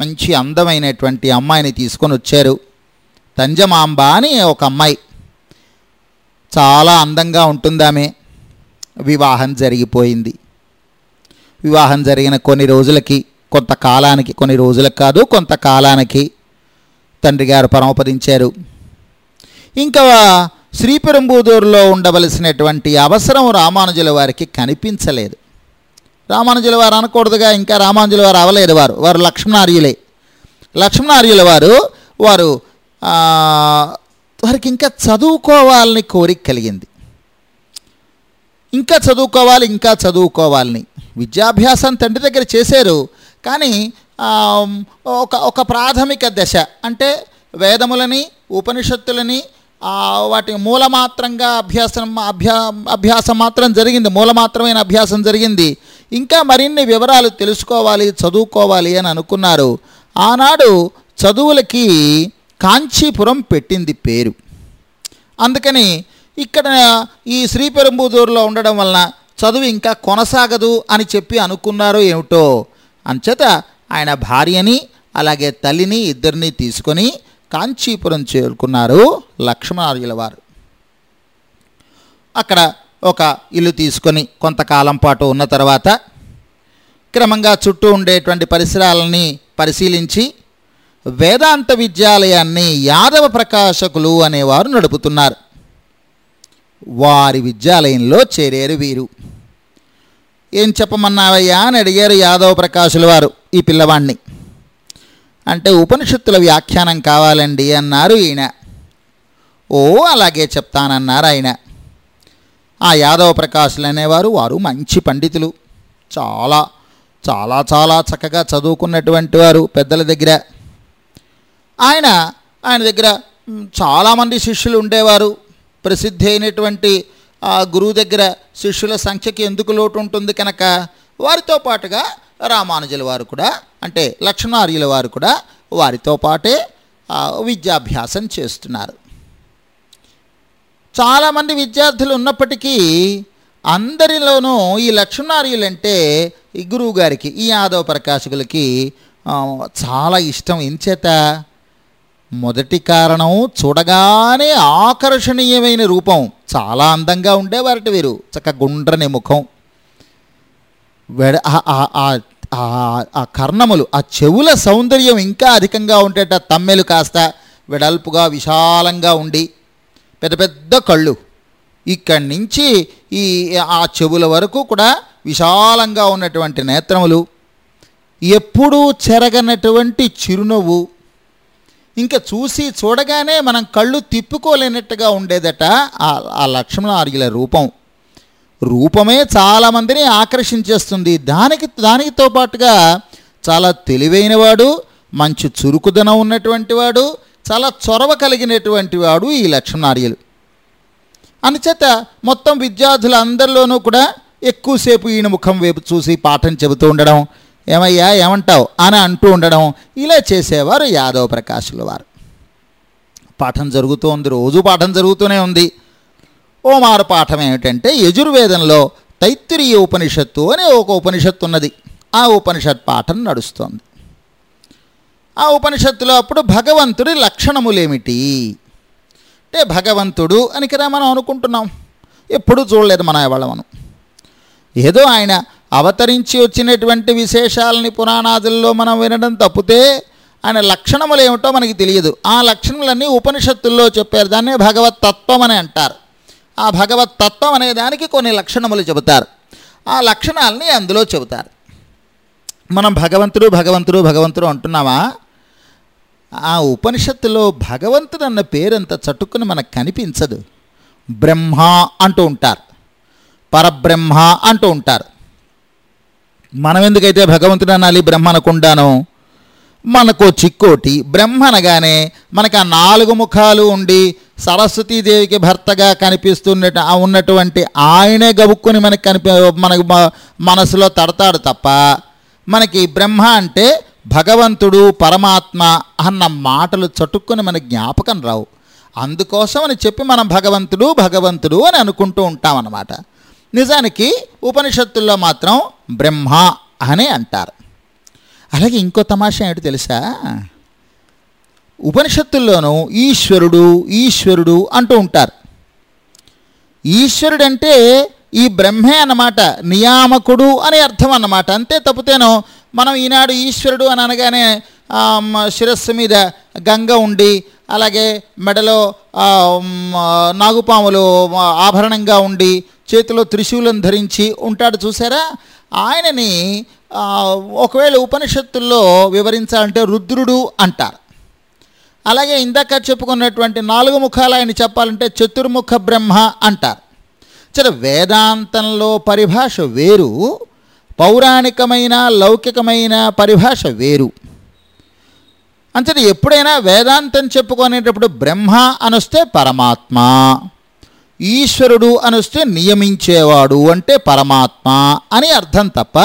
Speaker 1: మంచి అందమైనటువంటి అమ్మాయిని తీసుకొని వచ్చారు. తంజమాంబ అని ఒక అమ్మాయి. చాలా అందంగా ఉంటుందామె. వివాహం జరిగిపోయింది. వివాహం జరిగిన కొన్ని రోజులకి కొంతకాలానికి కొన్ని రోజులకు కాదు కొంతకాలానికి తండ్రి గారు పరమపదించారు. ఇంకా శ్రీపెరంబూదూరులో ఉండవలసినటువంటి అవసరం రామానుజుల వారికి కనిపించలేదు. రామానుజుల వారు అనకూడదుగా ఇంకా రామానుజుల వారు అవలేరు వారు. వారు లక్ష్మణార్యులే. లక్ష్మణార్యుల వారు వారు వారికి ఇంకా చదువుకోవాలని కోరిక కలిగింది. ఇంకా చదువుకోవాలి ఇంకా చదువుకోవాలని. విద్యాభ్యాసం తండ్రి దగ్గర చేశారు కానీ ఒక ఒక ప్రాథమిక దశ. అంటే వేదములని ఉపనిషత్తులని వాటి మూలమాత్రంగా అభ్యాసం అభ్యా అభ్యాసం మాత్రం జరిగింది మూలమాత్రమైన అభ్యాసం జరిగింది. ఇంకా మరిన్ని వివరాలు తెలుసుకోవాలి చదువుకోవాలి అని అనుకున్నారు. ఆనాడు చదువులకి కాంచీపురం పెట్టింది పేరు. అందుకని ఇక్కడ ఈ శ్రీపెరంబుదూరులో ఉండడం వలన చదువు ఇంకా కొనసాగదు అని చెప్పి అనుకున్నారో ఏమిటో. అంచేత ఆయన భార్యని అలాగే తల్లిని ఇద్దరిని తీసుకొని కాంచీపురం చేరుకున్నారు లక్ష్మణార్యుల వారు. అక్కడ ఒక ఇల్లు తీసుకొని కొంతకాలం పాటు ఉన్న తర్వాత క్రమంగా చుట్టూ ఉండేటువంటి పరిసరాలని పరిశీలించి వేదాంత విద్యాలయాన్ని యాదవ ప్రకాశకులు అనేవారు నడుపుతున్నారు. వారి విద్యాలయంలో చేరారు వీరు. ఏం చెప్పమన్నావయ్యా అని అడిగారు యాదవ ప్రకాశుల వారు ఈ పిల్లవాణ్ణి. అంటే ఉపనిషత్తుల వ్యాఖ్యానం కావాలండి అన్నారు ఈయన. ఓ అలాగే చెప్తానన్నారు ఆయన. ఆ యాదవ ప్రకాశులు అనేవారు వారు మంచి పండితులు. చాలా చాలా చాలా చక్కగా చదువుకున్నటువంటి వారు పెద్దల దగ్గర. ఆయన ఆయన దగ్గర చాలామంది శిష్యులు ఉండేవారు. ప్రసిద్ధి అయినటువంటి ఆ గురువు దగ్గర శిష్యుల సంఖ్యకి ఎందుకు లోటు ఉంటుంది కనుక వారితో పాటుగా రామానుజుల వారు కూడా అంటే లక్ష్మణార్యుల వారు కూడా వారితో పాటే విద్యాభ్యాసం చేస్తున్నారు. చాలామంది విద్యార్థులు ఉన్నప్పటికీ అందరిలోనూ ఈ లక్ష్మణార్యులంటే ఈ గురువు గారికి ఈ యాదవ ప్రకాశకులకి చాలా ఇష్టం. ఎంచేత మొదటి కారణం చూడగానే ఆకర్షణీయమైన రూపం. చాలా అందంగా ఉండేవారట వీరు. చక్క గుండ్రని ముఖం. వెడ ఆ- కర్ణములు ఆ చెవుల సౌందర్యం ఇంకా అధికంగా ఉండేట తమ్మెలు కాస్త వెడల్పుగా విశాలంగా ఉండి పెద్ద పెద్ద కళ్ళు. ఇక్కడి నుంచి ఈ ఆ చెవుల వరకు కూడా విశాలంగా ఉన్నటువంటి నేత్రములు. ఎప్పుడూ చెరగనటువంటి చిరునవ్వు. ఇంకా చూసి చూడగానే మనం కళ్ళు తిప్పుకోలేనట్టుగా ఉండేదట ఆ- లక్ష్మణార్యుల లక్ష్మణ రూపం. రూపమే చాలామందిని ఆకర్షించేస్తుంది. దానికి దానితో పాటుగా చాలా తెలివైనవాడు మంచి చురుకుదనం ఉన్నటువంటి వాడు చాలా చొరవ కలిగినటువంటి వాడు ఈ లక్ష్మణార్యులు అందుచేత మొత్తం విద్యార్థులందరిలోనూ కూడా ఎక్కువసేపు ఈయన ముఖం వైపు చూసి పాఠం చెబుతూ ఉండడం ఏమయ్యా ఏమంటావు? అని అంటూ ఉండడం ఇలా చేసేవారు యాదవ ప్రకాశుల వారు. పాఠం జరుగుతూ ఉంది రోజు పాఠం జరుగుతూనే ఉంది. ఓ మారు పాఠం ఏమిటంటే యజుర్వేదంలో తైత్తిరీయ ఉపనిషత్తు అనే ఒక ఉపనిషత్తు ఉన్నది. ఆ ఉపనిషత్ పాఠం నడుస్తోంది. ఆ ఉపనిషత్తులో అప్పుడు భగవంతుడి లక్షణములేమిటి? అంటే భగవంతుడు అని కదా మనం అనుకుంటున్నాం. ఎప్పుడూ చూడలేదు మన వాళ్ళ మనం. ఏదో ఆయన అవతరించి వచ్చినటువంటి విశేషాలని పురాణాదుల్లో మనం వినడం తప్పితే ఆయన లక్షణములు ఏమిటో మనకి తెలియదు. ఆ లక్షణములన్నీ ఉపనిషత్తుల్లో చెప్పారు. దాన్నే భగవత్ తత్వం అని అంటారు. ఆ భగవత్తత్వం అనే దానికి కొన్ని లక్షణములు చెబుతారు. ఆ లక్షణాలని అందులో చెబుతారు. మనం భగవంతుడు భగవంతుడు భగవంతుడు అంటున్నామా? ఆ ఉపనిషత్తులో భగవంతుడు అన్న పేరంత చటుక్కుని మనకు కనిపించదు. బ్రహ్మ అంటూ ఉంటారు. పరబ్రహ్మ అంటూ ఉంటారు. మనం ఎందుకైతే భగవంతుడు అనాలి బ్రహ్మ అనకుండాను? మనకు చిక్కోటి బ్రహ్మ అనగానే మనకు ఆ నాలుగు ముఖాలు ఉండి సరస్వతీదేవికి భర్తగా కనిపిస్తున్న ఉన్నటువంటి ఆయనే గబుక్కుని మనకి కనిపి మనకు మనసులో తడతాడు తప్ప మనకి బ్రహ్మ అంటే భగవంతుడు పరమాత్మ అన్న మాటలు చటుక్కుని మన జ్ఞాపకం రావు. అందుకోసం అని చెప్పి మనం భగవంతుడు భగవంతుడు అని అనుకుంటూ ఉంటామన్నమాట. నిజానికి ఉపనిషత్తుల్లో మాత్రం బ్రహ్మ అని అంటారు. అలాగే ఇంకో తమాషా ఏంటో తెలుసా? ఉపనిషత్తుల్లోనూ ఈశ్వరుడు ఈశ్వరుడు అంటూ ఉంటారు. ఈశ్వరుడు అంటే ఈ బ్రహ్మే అన్నమాట నియామకుడు అనే అర్థం అన్నమాట. అంతే తప్పితేనో మనం ఈనాడు ఈశ్వరుడు అని అనగానే శిరస్సు మీద గంగ ఉండి అలాగే మెడలో నాగుపాములు ఆభరణంగా ఉండి చేతిలో త్రిశూలం ధరించి ఉంటాడు చూసారా? ఆయనని ఒకవేళ ఉపనిషత్తుల్లో వివరించాలంటే రుద్రుడు అంటారు. అలాగే ఇందాక చెప్పుకున్నటువంటి నాలుగు ముఖాలు ఆయన చెప్పాలంటే చతుర్ముఖ బ్రహ్మ అంటారు. సరే వేదాంతంలో పరిభాష వేరు పౌరాణికమైన లౌకికమైన పరిభాష వేరు. అంతటి ఎప్పుడైనా వేదాంతం చెప్పుకునేటప్పుడు బ్రహ్మ అనొస్తే పరమాత్మ ఈశ్వరుడు అనొస్తే నియమించేవాడు అంటే పరమాత్మ అని అర్థం తప్ప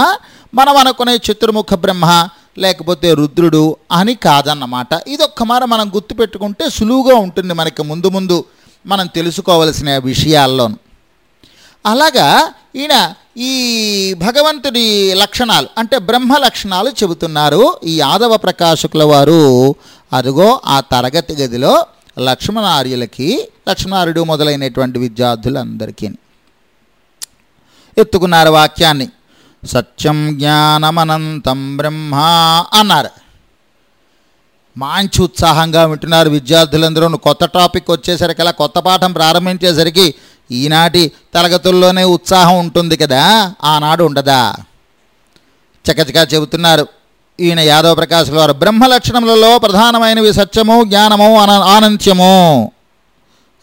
Speaker 1: మనం అనుకునే చతుర్ముఖ బ్రహ్మ లేకపోతే రుద్రుడు అని కాదన్నమాట. ఇదొక్క మార మనం గుర్తుపెట్టుకుంటే సులువుగా ఉంటుంది మనకి ముందు ముందు మనం తెలుసుకోవలసిన విషయాల్లోను. అలాగా ఈయన ఈ భగవంతుడి లక్షణాలు అంటే బ్రహ్మ లక్షణాలు చెబుతున్నారు. ఈ యాదవ ప్రకాశకుల వారు అదిగో ఆ తరగతి గదిలో లక్ష్మణార్యులకి లక్ష్మణార్యుడు మొదలైనటువంటి విద్యార్థులందరికీ ఎత్తుకున్నారు వాక్యాన్ని. సత్యం జ్ఞానమనంతం బ్రహ్మ అన్నారు. మంచి ఉత్సాహంగా వింటున్నారు విద్యార్థులందరూ. కొత్త టాపిక్ వచ్చేసరికల్లా కొత్త పాఠం ప్రారంభించేసరికి ఈనాటి తరగతుల్లోనే ఉత్సాహం ఉంటుంది కదా. ఆనాడు ఉండదా? చకచకా చెబుతున్నారు. ఈయన యాదవ ప్రకాశ్ గారు బ్రహ్మ లక్షణములలో ప్రధానమైనవి సత్యము జ్ఞానము అన ఆనంత్యము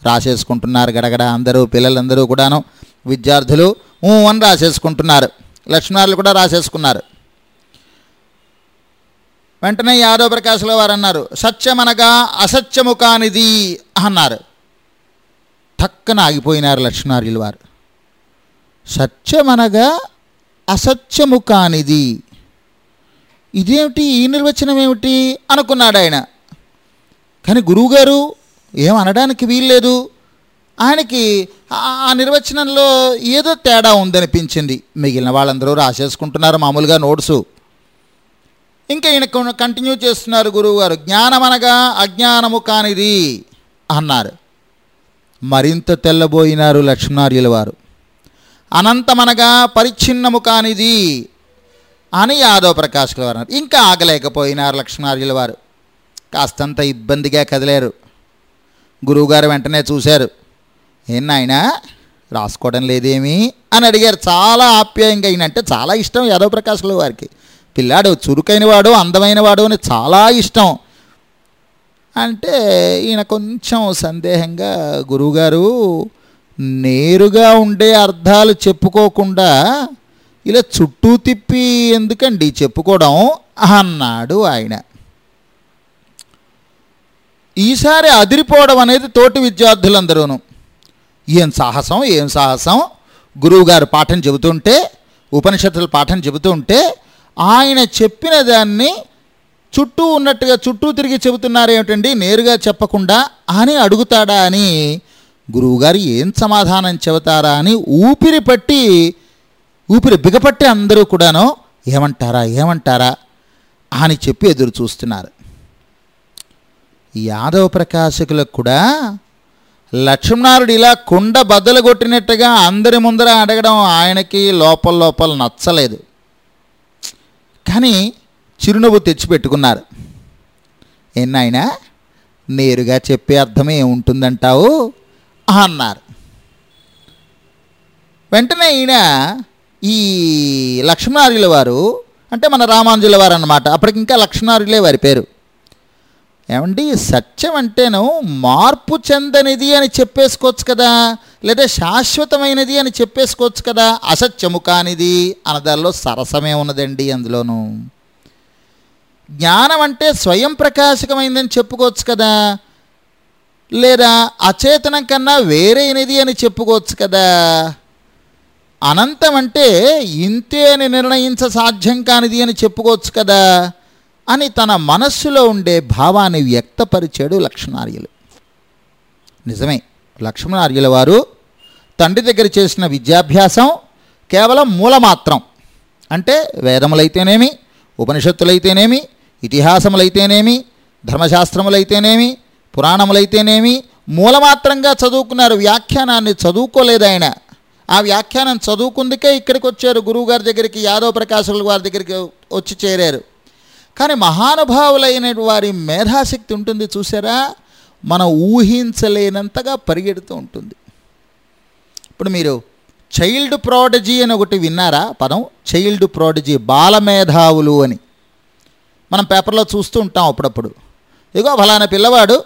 Speaker 1: రాసేసుకుంటున్నారు గడగడ అందరూ పిల్లలందరూ కూడాను. విద్యార్థులు ఊ అని రాసేసుకుంటున్నారు. లక్షణాలు కూడా రాసేసుకున్నారు. వెంటనే యాదవ ప్రకాశ్లో వారు అన్నారు సత్యమనగా అసత్యము కానిది అన్నారు. టక్కన ఆగిపోయినారు లక్ష్మణార్యులు వారు. సత్యమనగా అసత్యము కానిది ఇదేమిటి? ఈ నిర్వచనం ఏమిటి? అనుకున్నాడు ఆయన కానీ గురువుగారు ఏం అనడానికి వీల్లేదు. ఆయనకి ఆ- నిర్వచనంలో ఏదో తేడా ఉందనిపించింది. మిగిలిన వాళ్ళందరూ రాసేసుకుంటున్నారు మామూలుగా నోట్సు. ఇంకా ఈయన కంటిన్యూ చేస్తున్నారు గురువుగారు. జ్ఞానమనగా అజ్ఞానము కానిది అన్నారు. మరింత తెల్లబోయినారు లక్ష్మణార్యుల వారు. అనంతమనగా పరిచ్ఛిన్నము కానిది అని యాదవ ప్రకాశకుల వారు అన్నారు. ఇంకా ఆగలేకపోయినారు లక్ష్మణార్యుల వారు. కాస్తంత ఇబ్బందిగా కదిలారు. గురువుగారు వెంటనే చూశారు. ఏం నాయనా రాసుకోవడం లేదేమి? అని అడిగారు. చాలా ఆప్యాయంగా అయినంటే అంటే చాలా ఇష్టం యాదవ్ ప్రకాశ్ల వారికి. పిల్లాడు చురుకైన వాడు అందమైన వాడు అని చాలా ఇష్టం. అంటే ఈయన కొంచెం సందేహంగా గురువుగారు నేరుగా ఉండే అర్థాలు చెప్పుకోకుండా ఇలా చుట్టూ తిప్పి ఎందుకండి చెప్పుకోవడం? అన్నాడు ఆయన. ఈసారి అదిరిపోవడం అనేది తోటి విద్యార్థులందరూను. ఏం సాహసం ఏం సాహసం? గురువుగారు పాఠం చెబుతుంటే ఉపనిషత్తుల పాఠం చెబుతుంటే ఆయన చెప్పిన దాన్ని చుట్టూ ఉన్నట్టుగా చుట్టూ తిరిగి చెబుతున్నారు ఏమిటండి నేరుగా చెప్పకుండా అని అడుగుతాడా అని గురువుగారు ఏం సమాధానం చెబుతారా అని ఊపిరి పట్టి ఊపిరి బిగపట్టి అందరూ కూడాను ఏమంటారా ఏమంటారా అని చెప్పి ఎదురు చూస్తున్నారు. యాదవ ప్రకాశకులకు కూడా లక్ష్మణారుడు ఇలా కుండ బద్దలు కొట్టినట్టుగా అందరి ముందర అడగడం ఆయనకి లోపల లోపల నచ్చలేదు. కానీ చిరునవ్వు తెచ్చిపెట్టుకున్నారు. ఎన్నైనా నేరుగా చెప్పే అర్థం ఏముంటుందంటావు? అన్నారు. వెంటనే ఈయన ఈ లక్ష్మణార్యుల వారు అంటే మన రామాంజుల వారు అన్నమాట అప్పటికి ఇంకా లక్ష్మణార్యులే వారి పేరు. ఏమండి సత్యం అంటేను మార్పు చెందనిది అని చెప్పేసుకోవచ్చు కదా లేదా శాశ్వతమైనది అని చెప్పేసుకోవచ్చు కదా అసత్యము కానిది అన్నదాల్లో సరసమే ఉన్నదండి అందులోనూ. జ్ఞానం అంటే స్వయం ప్రకాశకమైందని చెప్పుకోవచ్చు కదా లేదా అచేతనం కన్నా వేరైనది అని చెప్పుకోవచ్చు కదా అనంతం అంటే ఇంతే అని నిర్ణయించ సాధ్యం కానిది అని చెప్పుకోవచ్చు కదా అని తన మనస్సులో ఉండే భావాన్ని వ్యక్తపరిచాడు లక్ష్మణార్యులు. నిజమే లక్ష్మణార్యుల వారు తండ్రి దగ్గర చేసిన విద్యాభ్యాసం కేవలం మూలమాత్రం. అంటే వేదములైతేనేమి ఉపనిషత్తులైతేనేమి ఇతిహాసములైతేనేమి ధర్మశాస్త్రములైతేనేమి పురాణములైతేనేమి మూలమాత్రంగా చదువుకున్నారు. వ్యాఖ్యానాన్ని చదువుకోలేదు ఆయన. ఆ వ్యాఖ్యానం చదువుకుందుకే ఇక్కడికి వచ్చారు గురువుగారి దగ్గరికి యాదవ ప్రకాశుల వారి దగ్గరికి వచ్చి చేరారు. కానీ మహానుభావులైన వారి మేధాశక్తి ఉంటుంది చూసారా? మనం ఊహించలేనంతగా పరిగెడుతూ ఉంటుంది. ఇప్పుడు మీరు చైల్డ్ ప్రాడజీ అని ఒకటి విన్నారా? పదం చైల్డ్ ప్రాడజీ బాలమేధావులు అని. మనం పేపర్లో చూస్తూ ఉంటాం అప్పుడప్పుడు. ఇగో ఫలానా పిల్లవాడు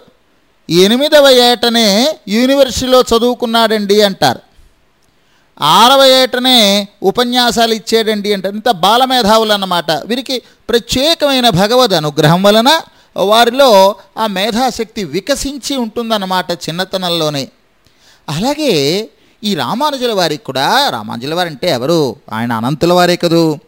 Speaker 1: ఎనిమిదవ ఏటనే యూనివర్సిటీలో చదువుకున్నాడండి అంటారు. ఆరవ ఏటనే ఉపన్యాసాలు ఇచ్చేడండి అంటే ఇంత బాలమేధావులు అన్నమాట. వీరికి ప్రత్యేకమైన భగవద్ అనుగ్రహం వలన వారిలో ఆ మేధాశక్తి వికసించి ఉంటుందన్నమాట చిన్నతనంలోనే. అలాగే ఈ రామానుజుల వారికి కూడా రామానుజుల వారు అంటే ఎవరు? ఆయన అనంతుల వారే కదూ.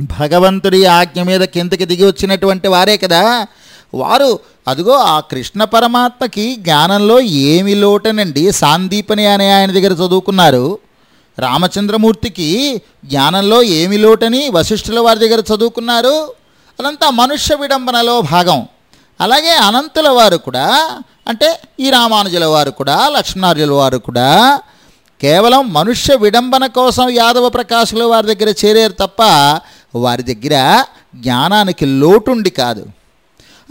Speaker 1: భగవంతుడి ఆజ్ఞ మీద కిందకి దిగి వచ్చినటువంటి వారే కదా. వారు అదిగో ఆ కృష్ణ పరమాత్మకి జ్ఞానంలో ఏమి లోటనండి? సాందీపని అనే ఆయన దగ్గర చదువుకున్నారు. రామచంద్రమూర్తికి జ్ఞానంలో ఏమి లోటని వశిష్ఠుల వారి దగ్గర చదువుకున్నారు? అదంతా మనుష్య విడంబనలో భాగం. అలాగే అనంతుల వారు కూడా అంటే ఈ రామానుజుల వారు కూడా లక్ష్మణార్యుల వారు కూడా కేవలం మనుష్య విడంబన కోసం యాదవ ప్రకాశుల వారి దగ్గర చేరారు తప్ప వారి దగ్గర జ్ఞానానికి లోటుండి కాదు.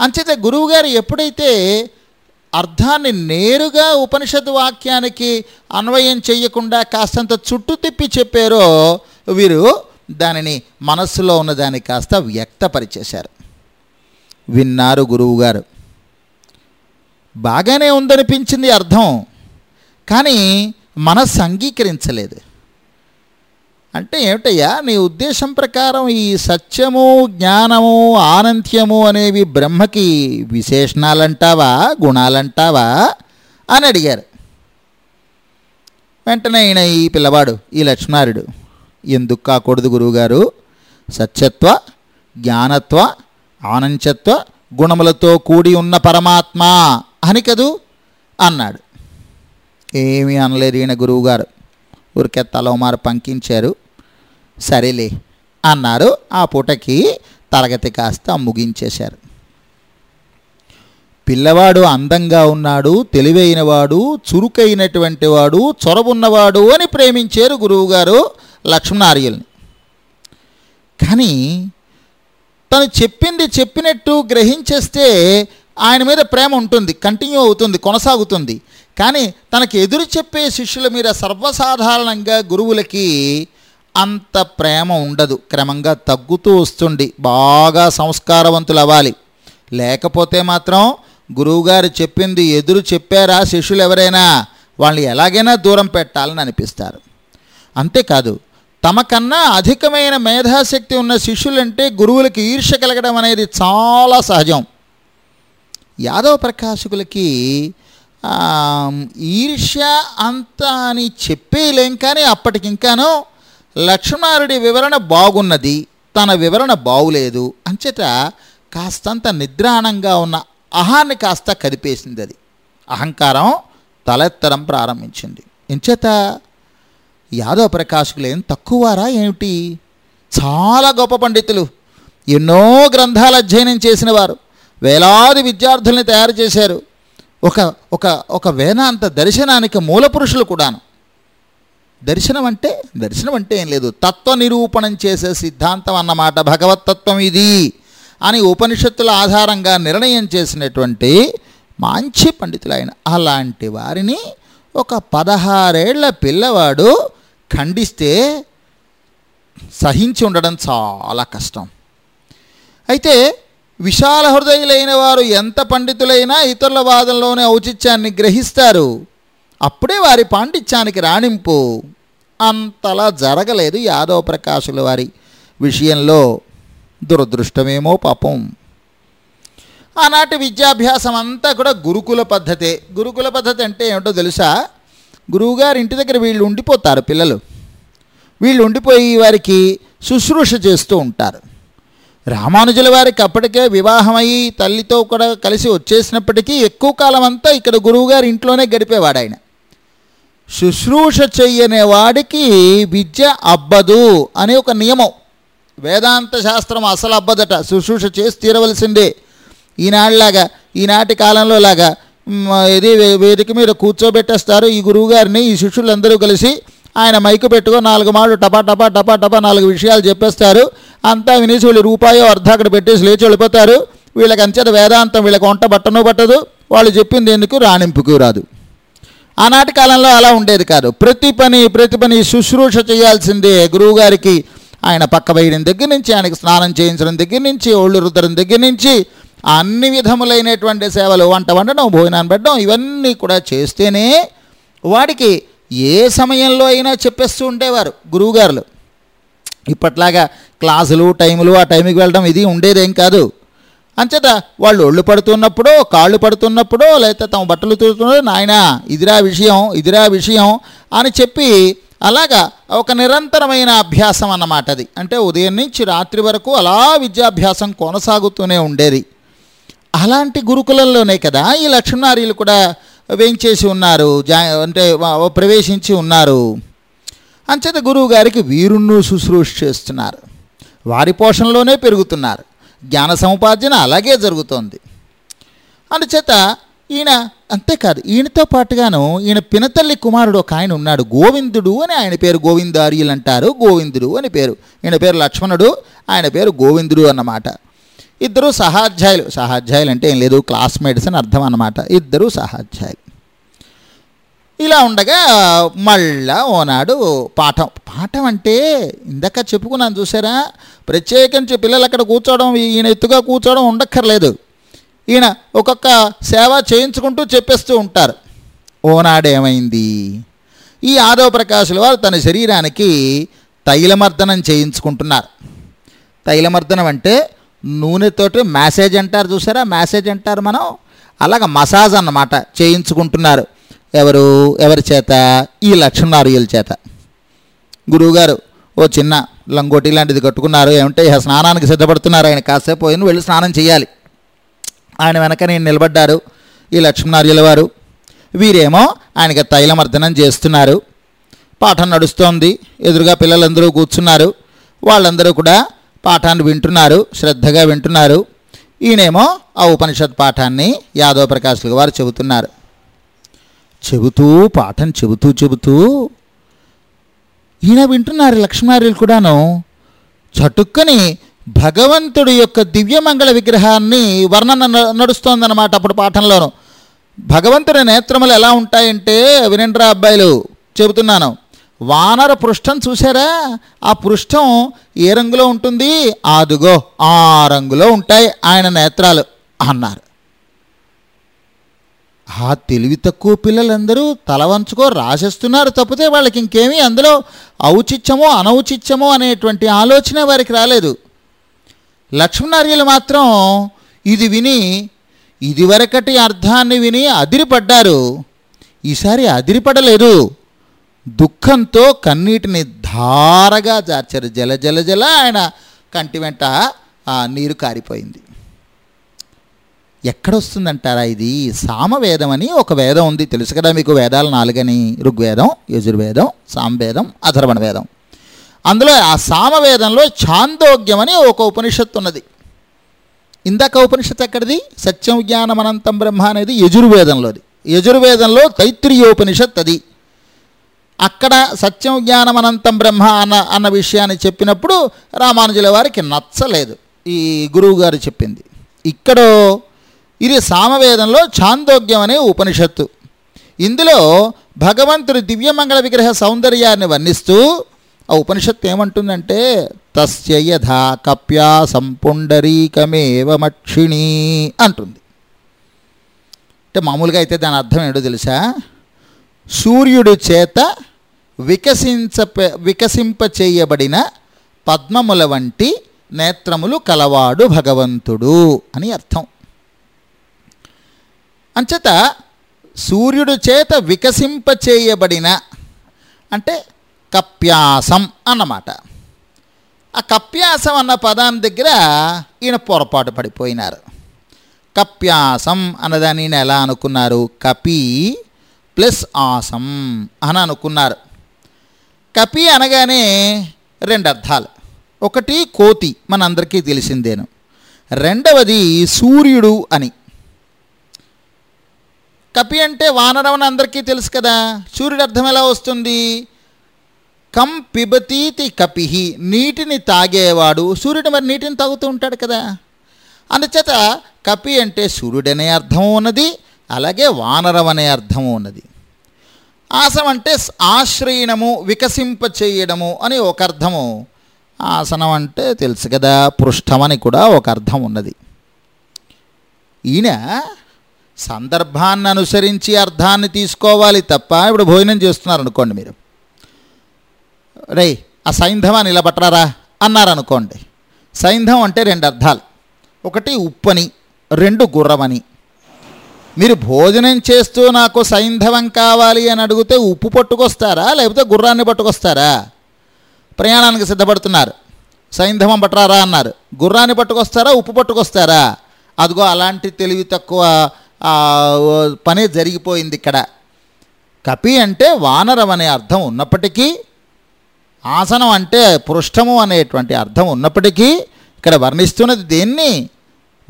Speaker 1: అంచేత గురువుగారు ఎప్పుడైతే అర్థాన్ని నేరుగా ఉపనిషత్ వాక్యానికి అన్వయం చేయకుండా కాస్తంత చుట్టు తిప్పి చెప్పారో వీరు దానిని మనస్సులో ఉన్నదాన్ని కాస్త వ్యక్తపరిచేశారు. విన్నారు గురువుగారు. బాగానే ఉందనిపించింది అర్థం కానీ మనస్సు అంగీకరించలేదు. అంటే ఏమిటయ్యా? నీ ఉద్దేశం ప్రకారం ఈ సత్యము జ్ఞానము ఆనంత్యము అనేవి బ్రహ్మకి విశేషణాలంటావా గుణాలంటావా అని అడిగారు. వెంటనే ఈయన ఈ పిల్లవాడు ఈ లక్ష్మణారుడు ఎందుకు కాకూడదు గురువుగారు? సత్యత్వ జ్ఞానత్వ ఆనంత్యత్వ గుణములతో కూడి ఉన్న పరమాత్మ అని కదూ? అన్నాడు. ఏమీ అనలేదు ఈయన గురువుగారు. ఊరికే తలోమారు పంకించారు. సరేలే అన్నారు. ఆ పూటకి తరగతి కాస్త ముగించేశారు. పిల్లవాడు అందంగా ఉన్నాడు తెలివైనవాడు చురుకైనటువంటి వాడు చొరబున్నవాడు అని ప్రేమించారు గురువుగారు లక్ష్మణార్యుల్ని. కానీ తను చెప్పింది చెప్పినట్టు గ్రహించేస్తే ఆయన మీద ప్రేమ ఉంటుంది కంటిన్యూ అవుతుంది కొనసాగుతుంది. కానీ తనకి ఎదురు చెప్పే శిష్యుల మీద సర్వసాధారణంగా గురువులకి అంత ప్రేమ ఉండదు. క్రమంగా తగ్గుతూ వస్తుంది. బాగా సంస్కారవంతులు అవ్వాలి లేకపోతే మాత్రం గురువుగారు చెప్పింది ఎదురు చెప్పారా శిష్యులు ఎవరైనా వాళ్ళని ఎలాగైనా దూరం పెట్టాలని అనిపిస్తారు. అంతేకాదు తమకన్నా అధికమైన మేధాశక్తి ఉన్న శిష్యులంటే గురువులకి ఈర్ష కలగడం అనేది చాలా సహజం. యాదవ ప్రకాశకులకి ఈర్ష్య అంత అని చెప్పేలేం కానీ అప్పటికింకాను లక్ష్మణారుడి వివరణ బాగున్నది తన వివరణ బాగులేదు అంచేత కాస్తంత నిద్రాణంగా ఉన్న అహాన్ని కాస్త కదిపేసింది అది. అహంకారం తలెత్తడం ప్రారంభించింది. ఎంచేత యాదవ ప్రకాశకులు ఏం తక్కువారా ఏమిటి? చాలా గొప్ప పండితులు ఎన్నో గ్రంథాలు అధ్యయనం చేసిన వారు వేలాది విద్యార్థుల్ని తయారు చేశారు. ఒక ఒక ఒక వేదాంత దర్శనానికి మూల పురుషులు కూడాను. దర్శనం అంటే దర్శనం అంటే ఏం లేదు. తత్వ నిరూపణం చేసే సిద్ధాంతం అన్నమాట భగవతత్వం ఇది అని ఉపనిషత్తుల ఆధారంగా నిర్ణయం చేసినటువంటి మంచి పండితులు ఆయన అలాంటి వారిని ఒక పదహారేళ్ళ పిల్లవాడు ఖండిస్తే సహించి ఉండడం చాలా కష్టం. అయితే విశాల హృదయులైన వారు ఎంత పండితులైనా ఇతరుల వాదంలోని ఔచిత్యాన్ని గ్రహిస్తారు. అప్పుడే వారి పాండిత్యానికి రాణింపు. అంతలా జరగలేదు యాదవ ప్రకాశుల వారి విషయంలో. దురదృష్టమేమో పాపం. ఆనాటి విద్యాభ్యాసం అంతా కూడా గురుకుల పద్ధతే. గురుకుల పద్ధతి అంటే ఏమిటో తెలుసా? గురువుగారి ఇంటి దగ్గర వీళ్ళు ఉండిపోతారు పిల్లలు. వీళ్ళు ఉండిపోయి వారికి శుశ్రూష చేస్తూ ఉంటారు. రామానుజుల వారికి అప్పటికే వివాహమయ్యి తల్లితో కూడా కలిసి వచ్చేసినప్పటికీ ఎక్కువ కాలం అంతా ఇక్కడ గురువుగారి ఇంట్లోనే గడిపేవాడు ఆయన శుశ్రూష చెయ్యనే వాడికి విద్య అబ్బదు అనే ఒక నియమం. వేదాంత శాస్త్రం అసలు అబ్బదట. శుశ్రూష చేసి తీరవలసిందే. ఈనాడులాగా ఈనాటి కాలంలో లాగా ఇది వేదిక మీద కూర్చోబెట్టేస్తారు ఈ గురువుగారిని ఈ శిష్యులందరూ కలిసి ఆయన మైకు పెట్టుకో నాలుగు మాటలు టపా టపా టపా టపా నాలుగు విషయాలు చెప్పేస్తారు. అంతా వినేసి వీళ్ళు రూపాయో అర్ధ అక్కడ పెట్టేసి లేచి వెళ్ళిపోతారు. వీళ్ళకి అంచేత వేదాంతం వీళ్ళకి వంట బట్టను పట్టదు. వాళ్ళు చెప్పింది ఎందుకు? రాణింపుకు రాదు. ఆనాటి కాలంలో అలా ఉండేది కాదు. ప్రతి పని ప్రతి పని శుశ్రూష చేయాల్సిందే గురువుగారికి. ఆయన పక్క వేయడం దగ్గర నుంచి ఆయనకు స్నానం చేయించడం దగ్గర నుంచి ఒళ్ళు రుద్దడం దగ్గర నుంచి అన్ని విధములైనటువంటి సేవలు వంట వండడం భోజనాన్ని పెట్టడం ఇవన్నీ కూడా చేస్తేనే వాడికి ఏ సమయంలో అయినా చెప్పేస్తూ ఉండేవారు గురువుగారులు. ఇప్పట్లాగా క్లాసులు టైములు ఆ టైంకి వెళ్ళడం ఇది ఉండేదేం కాదు. అంచేత వాళ్ళు ఒళ్ళు పడుతున్నప్పుడో కాళ్ళు పడుతున్నప్పుడో లేకపోతే తమ బట్టలు తూతున్నదో నాయన ఇదిరా విషయం ఇదిరా విషయం అని చెప్పి అలాగా ఒక నిరంతరమైన అభ్యాసం అన్నమాట అది. అంటే ఉదయం నుంచి రాత్రి వరకు అలా విద్యాభ్యాసం కొనసాగుతూనే ఉండేది. అలాంటి గురుకులంలోనే కదా ఈ లక్ష్మణార్యులు కూడా వేయించేసి ఉన్నారు జా అంటే ప్రవేశించి ఉన్నారు. అంచేత గురువు గారికి వీరుణ్ణు శుశ్రూష చేస్తున్నారు. వారి పోషణలోనే పెరుగుతున్నారు. జ్ఞాన సముపార్జన అలాగే జరుగుతోంది. అందుచేత ఈయన అంతేకాదు ఈయనతో పాటుగాను ఈయన పినతల్లి కుమారుడు ఒక ఆయన ఉన్నాడు గోవిందుడు అని ఆయన పేరు గోవిందార్యులు అంటారు గోవిందుడు అని పేరు. ఈయన పేరు లక్ష్మణుడు ఆయన పేరు గోవిందుడు అన్నమాట. ఇద్దరు సహాధ్యాయులు సహాధ్యాయులు అంటే ఏం లేదు క్లాస్మేట్స్ అని అర్థం అన్నమాట. ఇద్దరు సహాధ్యాయులు. ఇలా ఉండగా మళ్ళా ఓనాడు పాఠం. పాఠం అంటే ఇందాక చెప్పుకున్నాను చూసారా ప్రత్యేకించి పిల్లలు అక్కడ కూర్చోవడం ఈయన ఎత్తుగా కూర్చోవడం ఉండక్కర్లేదు. ఈయన ఒక్కొక్క సేవ చేయించుకుంటూ చెప్పేస్తూ ఉంటారు. ఓనాడేమైంది? ఈ ఆదవ ప్రకాశుల వారు తన శరీరానికి తైలమర్దనం చేయించుకుంటున్నారు. తైలమర్దనం అంటే నూనెతోటి మ్యాసేజ్ అంటారు చూసారా? మ్యాసేజ్ అంటారు మనం. అలాగ మసాజ్ అన్నమాట చేయించుకుంటున్నారు. ఎవరు? ఎవరి చేత? ఈ లక్ష్మణార్యుల చేత. గురువుగారు ఓ చిన్న లంగోటి లాంటిది కట్టుకున్నారు. ఏమంటే స్నానానికి సిద్ధపడుతున్నారు. ఆయన కాసేపు పోయిన వెళ్ళి స్నానం చేయాలి. ఆయన వెనక నేను నిలబడ్డారు. ఈ లక్ష్మీనార్యుల వారు. వీరేమో ఆయనకి తైలమర్దనం చేస్తున్నారు. పాఠం నడుస్తోంది. ఎదురుగా పిల్లలందరూ కూర్చున్నారు. వాళ్ళందరూ కూడా పాఠాన్ని వింటున్నారు శ్రద్ధగా వింటున్నారు. ఈయనేమో ఆ ఉపనిషత్ పాఠాన్ని యాదవ ప్రకాశుల వారు చెబుతున్నారు. చెబుతూ పాఠం చెబుతూ చెబుతూ ఈయన వింటున్నారు లక్ష్మణార్యులు కూడాను. చటుక్కని భగవంతుడి యొక్క దివ్యమంగళ విగ్రహాన్ని వర్ణన న- నడుస్తోందన్నమాట అప్పుడు పాఠంలోను. భగవంతుడి నేత్రములు ఎలా ఉంటాయంటే వినండ్రా అబ్బాయిలు చెబుతున్నాను. వానర పృష్ఠం చూసారా ఆ పృష్ఠం ఏ రంగులో ఉంటుంది? అదుగో ఆ రంగులో ఉంటాయి ఆయన నేత్రాలు అన్నారు. ఆ తెలివి తక్కువ పిల్లలందరూ తల వంచుకో రాసేస్తున్నారు తప్పితే వాళ్ళకి ఇంకేమీ అందులో ఔచిత్యమో అనౌచిత్యమో అనేటువంటి ఆలోచన వారికి రాలేదు. లక్ష్మణార్యులు మాత్రం ఇది విని ఇదివరకటి అర్థాన్ని విని అదిరిపడ్డారు. ఈసారి అదిరిపడలేదు. దుఃఖంతో కన్నీటిని ధారగా జార్చారు. జల జల జల ఆయన కంటి వెంట ఆ నీరు కారిపోయింది. ఎక్కడొస్తుందంటారా ఇది? సామవేదం అని ఒక వేదం ఉంది. తెలుసు కదా మీకు వేదాలు నాలుగని? ఋగ్వేదం యజుర్వేదం సామవేదం అధర్వణ వేదం. అందులో ఆ సామవేదంలో ఛాందోగ్యం అని ఒక ఉపనిషత్తు ఉన్నది. ఇందాక ఉపనిషత్తు ఎక్కడిది? సత్యం జ్ఞానం అనంతం బ్రహ్మ అనేది యజుర్వేదంలోది. యజుర్వేదంలో తైత్రీయోపనిషత్ అది. అక్కడ సత్యం జ్ఞానం అనంతం బ్రహ్మ అన్న అన్న విషయాన్ని చెప్పినప్పుడు రామానుజుల వారికి నచ్చలేదు. ఈ గురువు గారు చెప్పింది. ఇక్కడ ఇది సామవేదంలో ఛాందోగ్యం అనే ఉపనిషత్తు. ఇందులో భగవంతుడు దివ్యమంగళ విగ్రహ సౌందర్యాన్ని వర్ణిస్తూ ఆ ఉపనిషత్తు ఏమంటుందంటే తస్య యథా కప్యా సంపుండరీకమేవ మక్షిణి అంటుంది. అంటే మామూలుగా అయితే దాని అర్థం ఏంటో తెలుసా? సూర్యుడు చేత వికసించ వికసింప చేయబడిన పద్మముల వంటి నేత్రములు కలవాడు భగవంతుడు అని అర్థం. అంచేత సూర్యుడు చేత వికసింప చేయబడిన అంటే కప్యాసం అన్నమాట. ఆ కప్యాసం అన్న పదాన్ని దగ్గర ఈయన పొరపాటు పడిపోయినారు. కప్యాసం అన్నదాన్ని ఈయన ఎలా అనుకున్నారు? కపి ప్లస్ ఆసం అని అనుకున్నారు. కపి అనగానే రెండు అర్థాలు. ఒకటి కోతి మనందరికీ తెలిసిందేను. రెండవది సూర్యుడు అని. కపి అంటే వానరం అని అందరికీ తెలుసు కదా. సూర్యుడు అర్థం ఎలా వస్తుంది? కం పిబతీతి కపిహి నీటిని తాగేవాడు. సూర్యుడు మరి నీటిని తాగుతూ ఉంటాడు కదా. అందుచేత కపి అంటే సూర్యుడనే అర్థం ఉన్నది అలాగే వానరం అనే అర్థము ఉన్నది. ఆసం అంటే ఆశ్రయణము వికసింప చేయడము అని ఒక అర్థము. ఆసనం అంటే తెలుసు కదా పృష్ఠమని కూడా ఒక అర్థం ఉన్నది. ఈయన సందర్భాన్ని అనుసరించి అర్థాన్ని తీసుకోవాలి తప్ప ఇప్పుడు భోజనం చేస్తున్నారు అనుకోండి మీరు. రే ఆ సైంధవా నిలబట్టరారా? అన్నారనుకోండి. సైంధం అంటే రెండు అర్థాలు. ఒకటి ఉప్పని రెండు గుర్రమని. మీరు భోజనం చేస్తూ నాకు సైంధవం కావాలి అని అడిగితే ఉప్పు పట్టుకొస్తారా? లేకపోతే గుర్రాన్ని పట్టుకొస్తారా? ప్రయాణానికి సిద్ధపడుతున్నారు. సైంధవం పట్టరారా? అన్నారు. గుర్రాన్ని పట్టుకొస్తారా? ఉప్పు పట్టుకొస్తారా? అదిగో అలాంటి తెలివి తక్కువ పనే జరిగిపోయింది ఇక్కడ. కపి అంటే వానరం అనే అర్థం ఉన్నప్పటికీ ఆసనం అంటే పృష్ఠము అనేటువంటి అర్థం ఉన్నప్పటికీ ఇక్కడ వర్ణిస్తున్నది దేన్ని?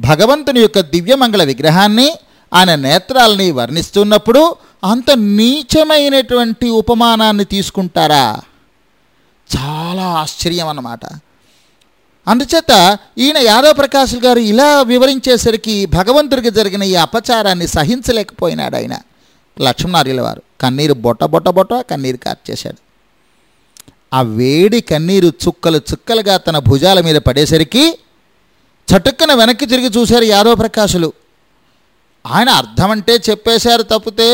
Speaker 1: భగవంతుని యొక్క దివ్యమంగళ విగ్రహాన్ని ఆయన నేత్రాలని వర్ణిస్తున్నప్పుడు అంత నీచమైనటువంటి ఉపమానాన్ని తీసుకుంటారా? చాలా ఆశ్చర్యం అన్నమాట. అందుచేత ఈయన యాదవ ప్రకాశ్ గారు ఇలా వివరించేసరికి భగవంతుడికి జరిగిన ఈ అపచారాన్ని సహించలేకపోయినాడు ఆయన. లక్ష్మణార్యుల వారు. కన్నీరు బొట్ట బొట్ట బొట్ట కన్నీరు కార్చేశాడు. ఆ వేడి కన్నీరు చుక్కలు చుక్కలుగా తన భుజాల మీద పడేసరికి చటుక్కన వెనక్కి తిరిగి చూశారు యాదవ ప్రకాశులు ఆయన అర్థం అంటే చెప్పేశారు తప్పితే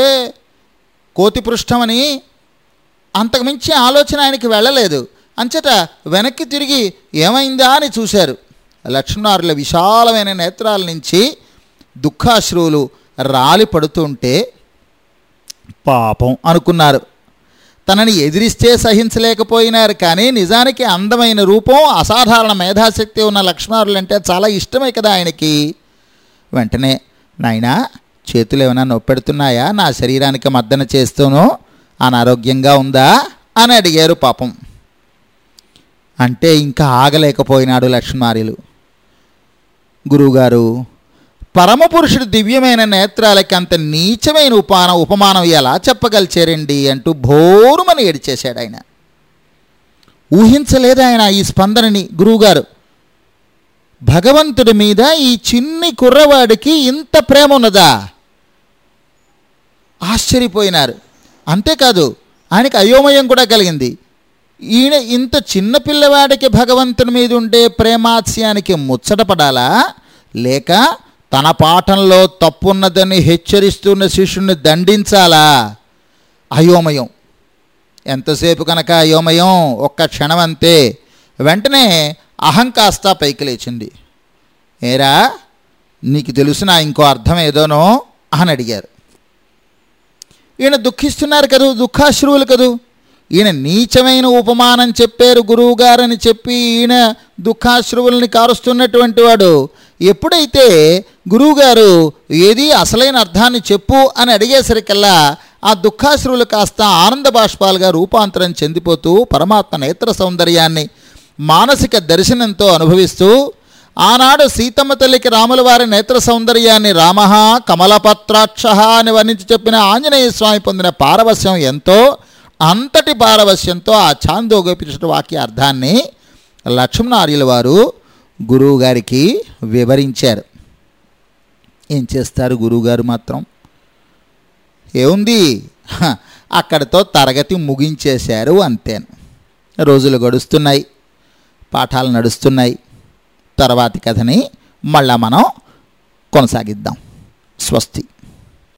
Speaker 1: కోతి పృష్ఠమని అంతకుమించి ఆలోచన ఆయనకి వెళ్ళలేదు. అంచట వెనక్కి తిరిగి ఏమైందా అని చూశారు. లక్ష్మణారుల విశాలమైన నేత్రాల నుంచి దుఃఖాశ్రువులు రాలి పడుతుంటే పాపం అనుకున్నారు. తనని ఎదిరిస్తే సహించలేకపోయినారు కానీ నిజానికి అందమైన రూపం అసాధారణ మేధాశక్తి ఉన్న లక్ష్మణారులు అంటే చాలా ఇష్టమే కదా ఆయనకి. వెంటనే నాయనా చేతులు ఏమైనా నొప్పెడుతున్నాయా? నా శరీరానికి మద్దన చేస్తూనో. అనారోగ్యంగా ఉందా? అని అడిగారు పాపం. అంటే ఇంకా ఆగలేకపోయినాడు లక్ష్మార్యులు గురువుగారు పరమపురుషుడు దివ్యమైన నేత్రాలకి అంత నీచమైన ఉపాన ఉపమానం ఎలా చెప్పగలిచారండి అంటూ భోరుమని ఏడిచేశాడు ఆయన. ఊహించలేదు ఆయన ఈ స్పందనని గురువుగారు. భగవంతుడి మీద ఈ చిన్ని కుర్రవాడికి ఇంత ప్రేమ ఉన్నదా ఆశ్చర్యపోయినారు. అంతేకాదు ఆయనకి అయోమయం కూడా కలిగింది. ఈయన ఇంత చిన్న పిల్లవాడికి భగవంతుని మీద ఉండే ప్రేమాత్స్యానికి ముచ్చటపడాలా లేక తన పాఠంలో తప్పున్నదని హెచ్చరిస్తున్న శిష్యుని దండించాలా? అయోమయం. ఎంతసేపు కనుక అయోమయం? ఒక్క క్షణం అంతే. వెంటనే అహం కాస్త పైకి లేచింది. ఏరా నీకు తెలుసు నా ఇంకో అర్థం ఏదోనో అని అడిగారు. ఈయన దుఃఖిస్తున్నారు కదూ? దుఃఖాశ్రువులు కదూ? ఈయన నీచమైన ఉపమానం చెప్పారు గురువుగారని చెప్పి ఈయన దుఃఖాశ్రువుల్ని కారుస్తున్నటువంటి వాడు. ఎప్పుడైతే గురువుగారు ఏది అసలైన అర్థాన్ని చెప్పు అని అడిగేసరికల్లా ఆ దుఃఖాశ్రువులు కాస్త ఆనంద బాష్పాలుగా రూపాంతరం చెందిపోతూ పరమాత్మ నేత్ర సౌందర్యాన్ని మానసిక దర్శనంతో అనుభవిస్తూ ఆనాడు సీతమ్మ తల్లికి రాముల వారి నేత్ర సౌందర్యాన్ని రామ కమలపత్రాక్ష అని వర్ణించి చెప్పిన ఆంజనేయ స్వామి పొందిన పారవస్యం ఎంతో. అంతటి పారవశ్యంతో ఆ ఛాందోగోపిషుడు వాక్య అర్థాన్ని లక్ష్మణార్యుల వారు గురువు గారికి వివరించారు. ఏం చేస్తారు గురువుగారు మాత్రం? ఏముంది? అక్కడితో తరగతి ముగించేశారు అంతేను. రోజులు గడుస్తున్నాయి పాఠాలు నడుస్తున్నాయి. తర్వాతి కథని మళ్ళా మనం కొనసాగిద్దాం. స్వస్తి.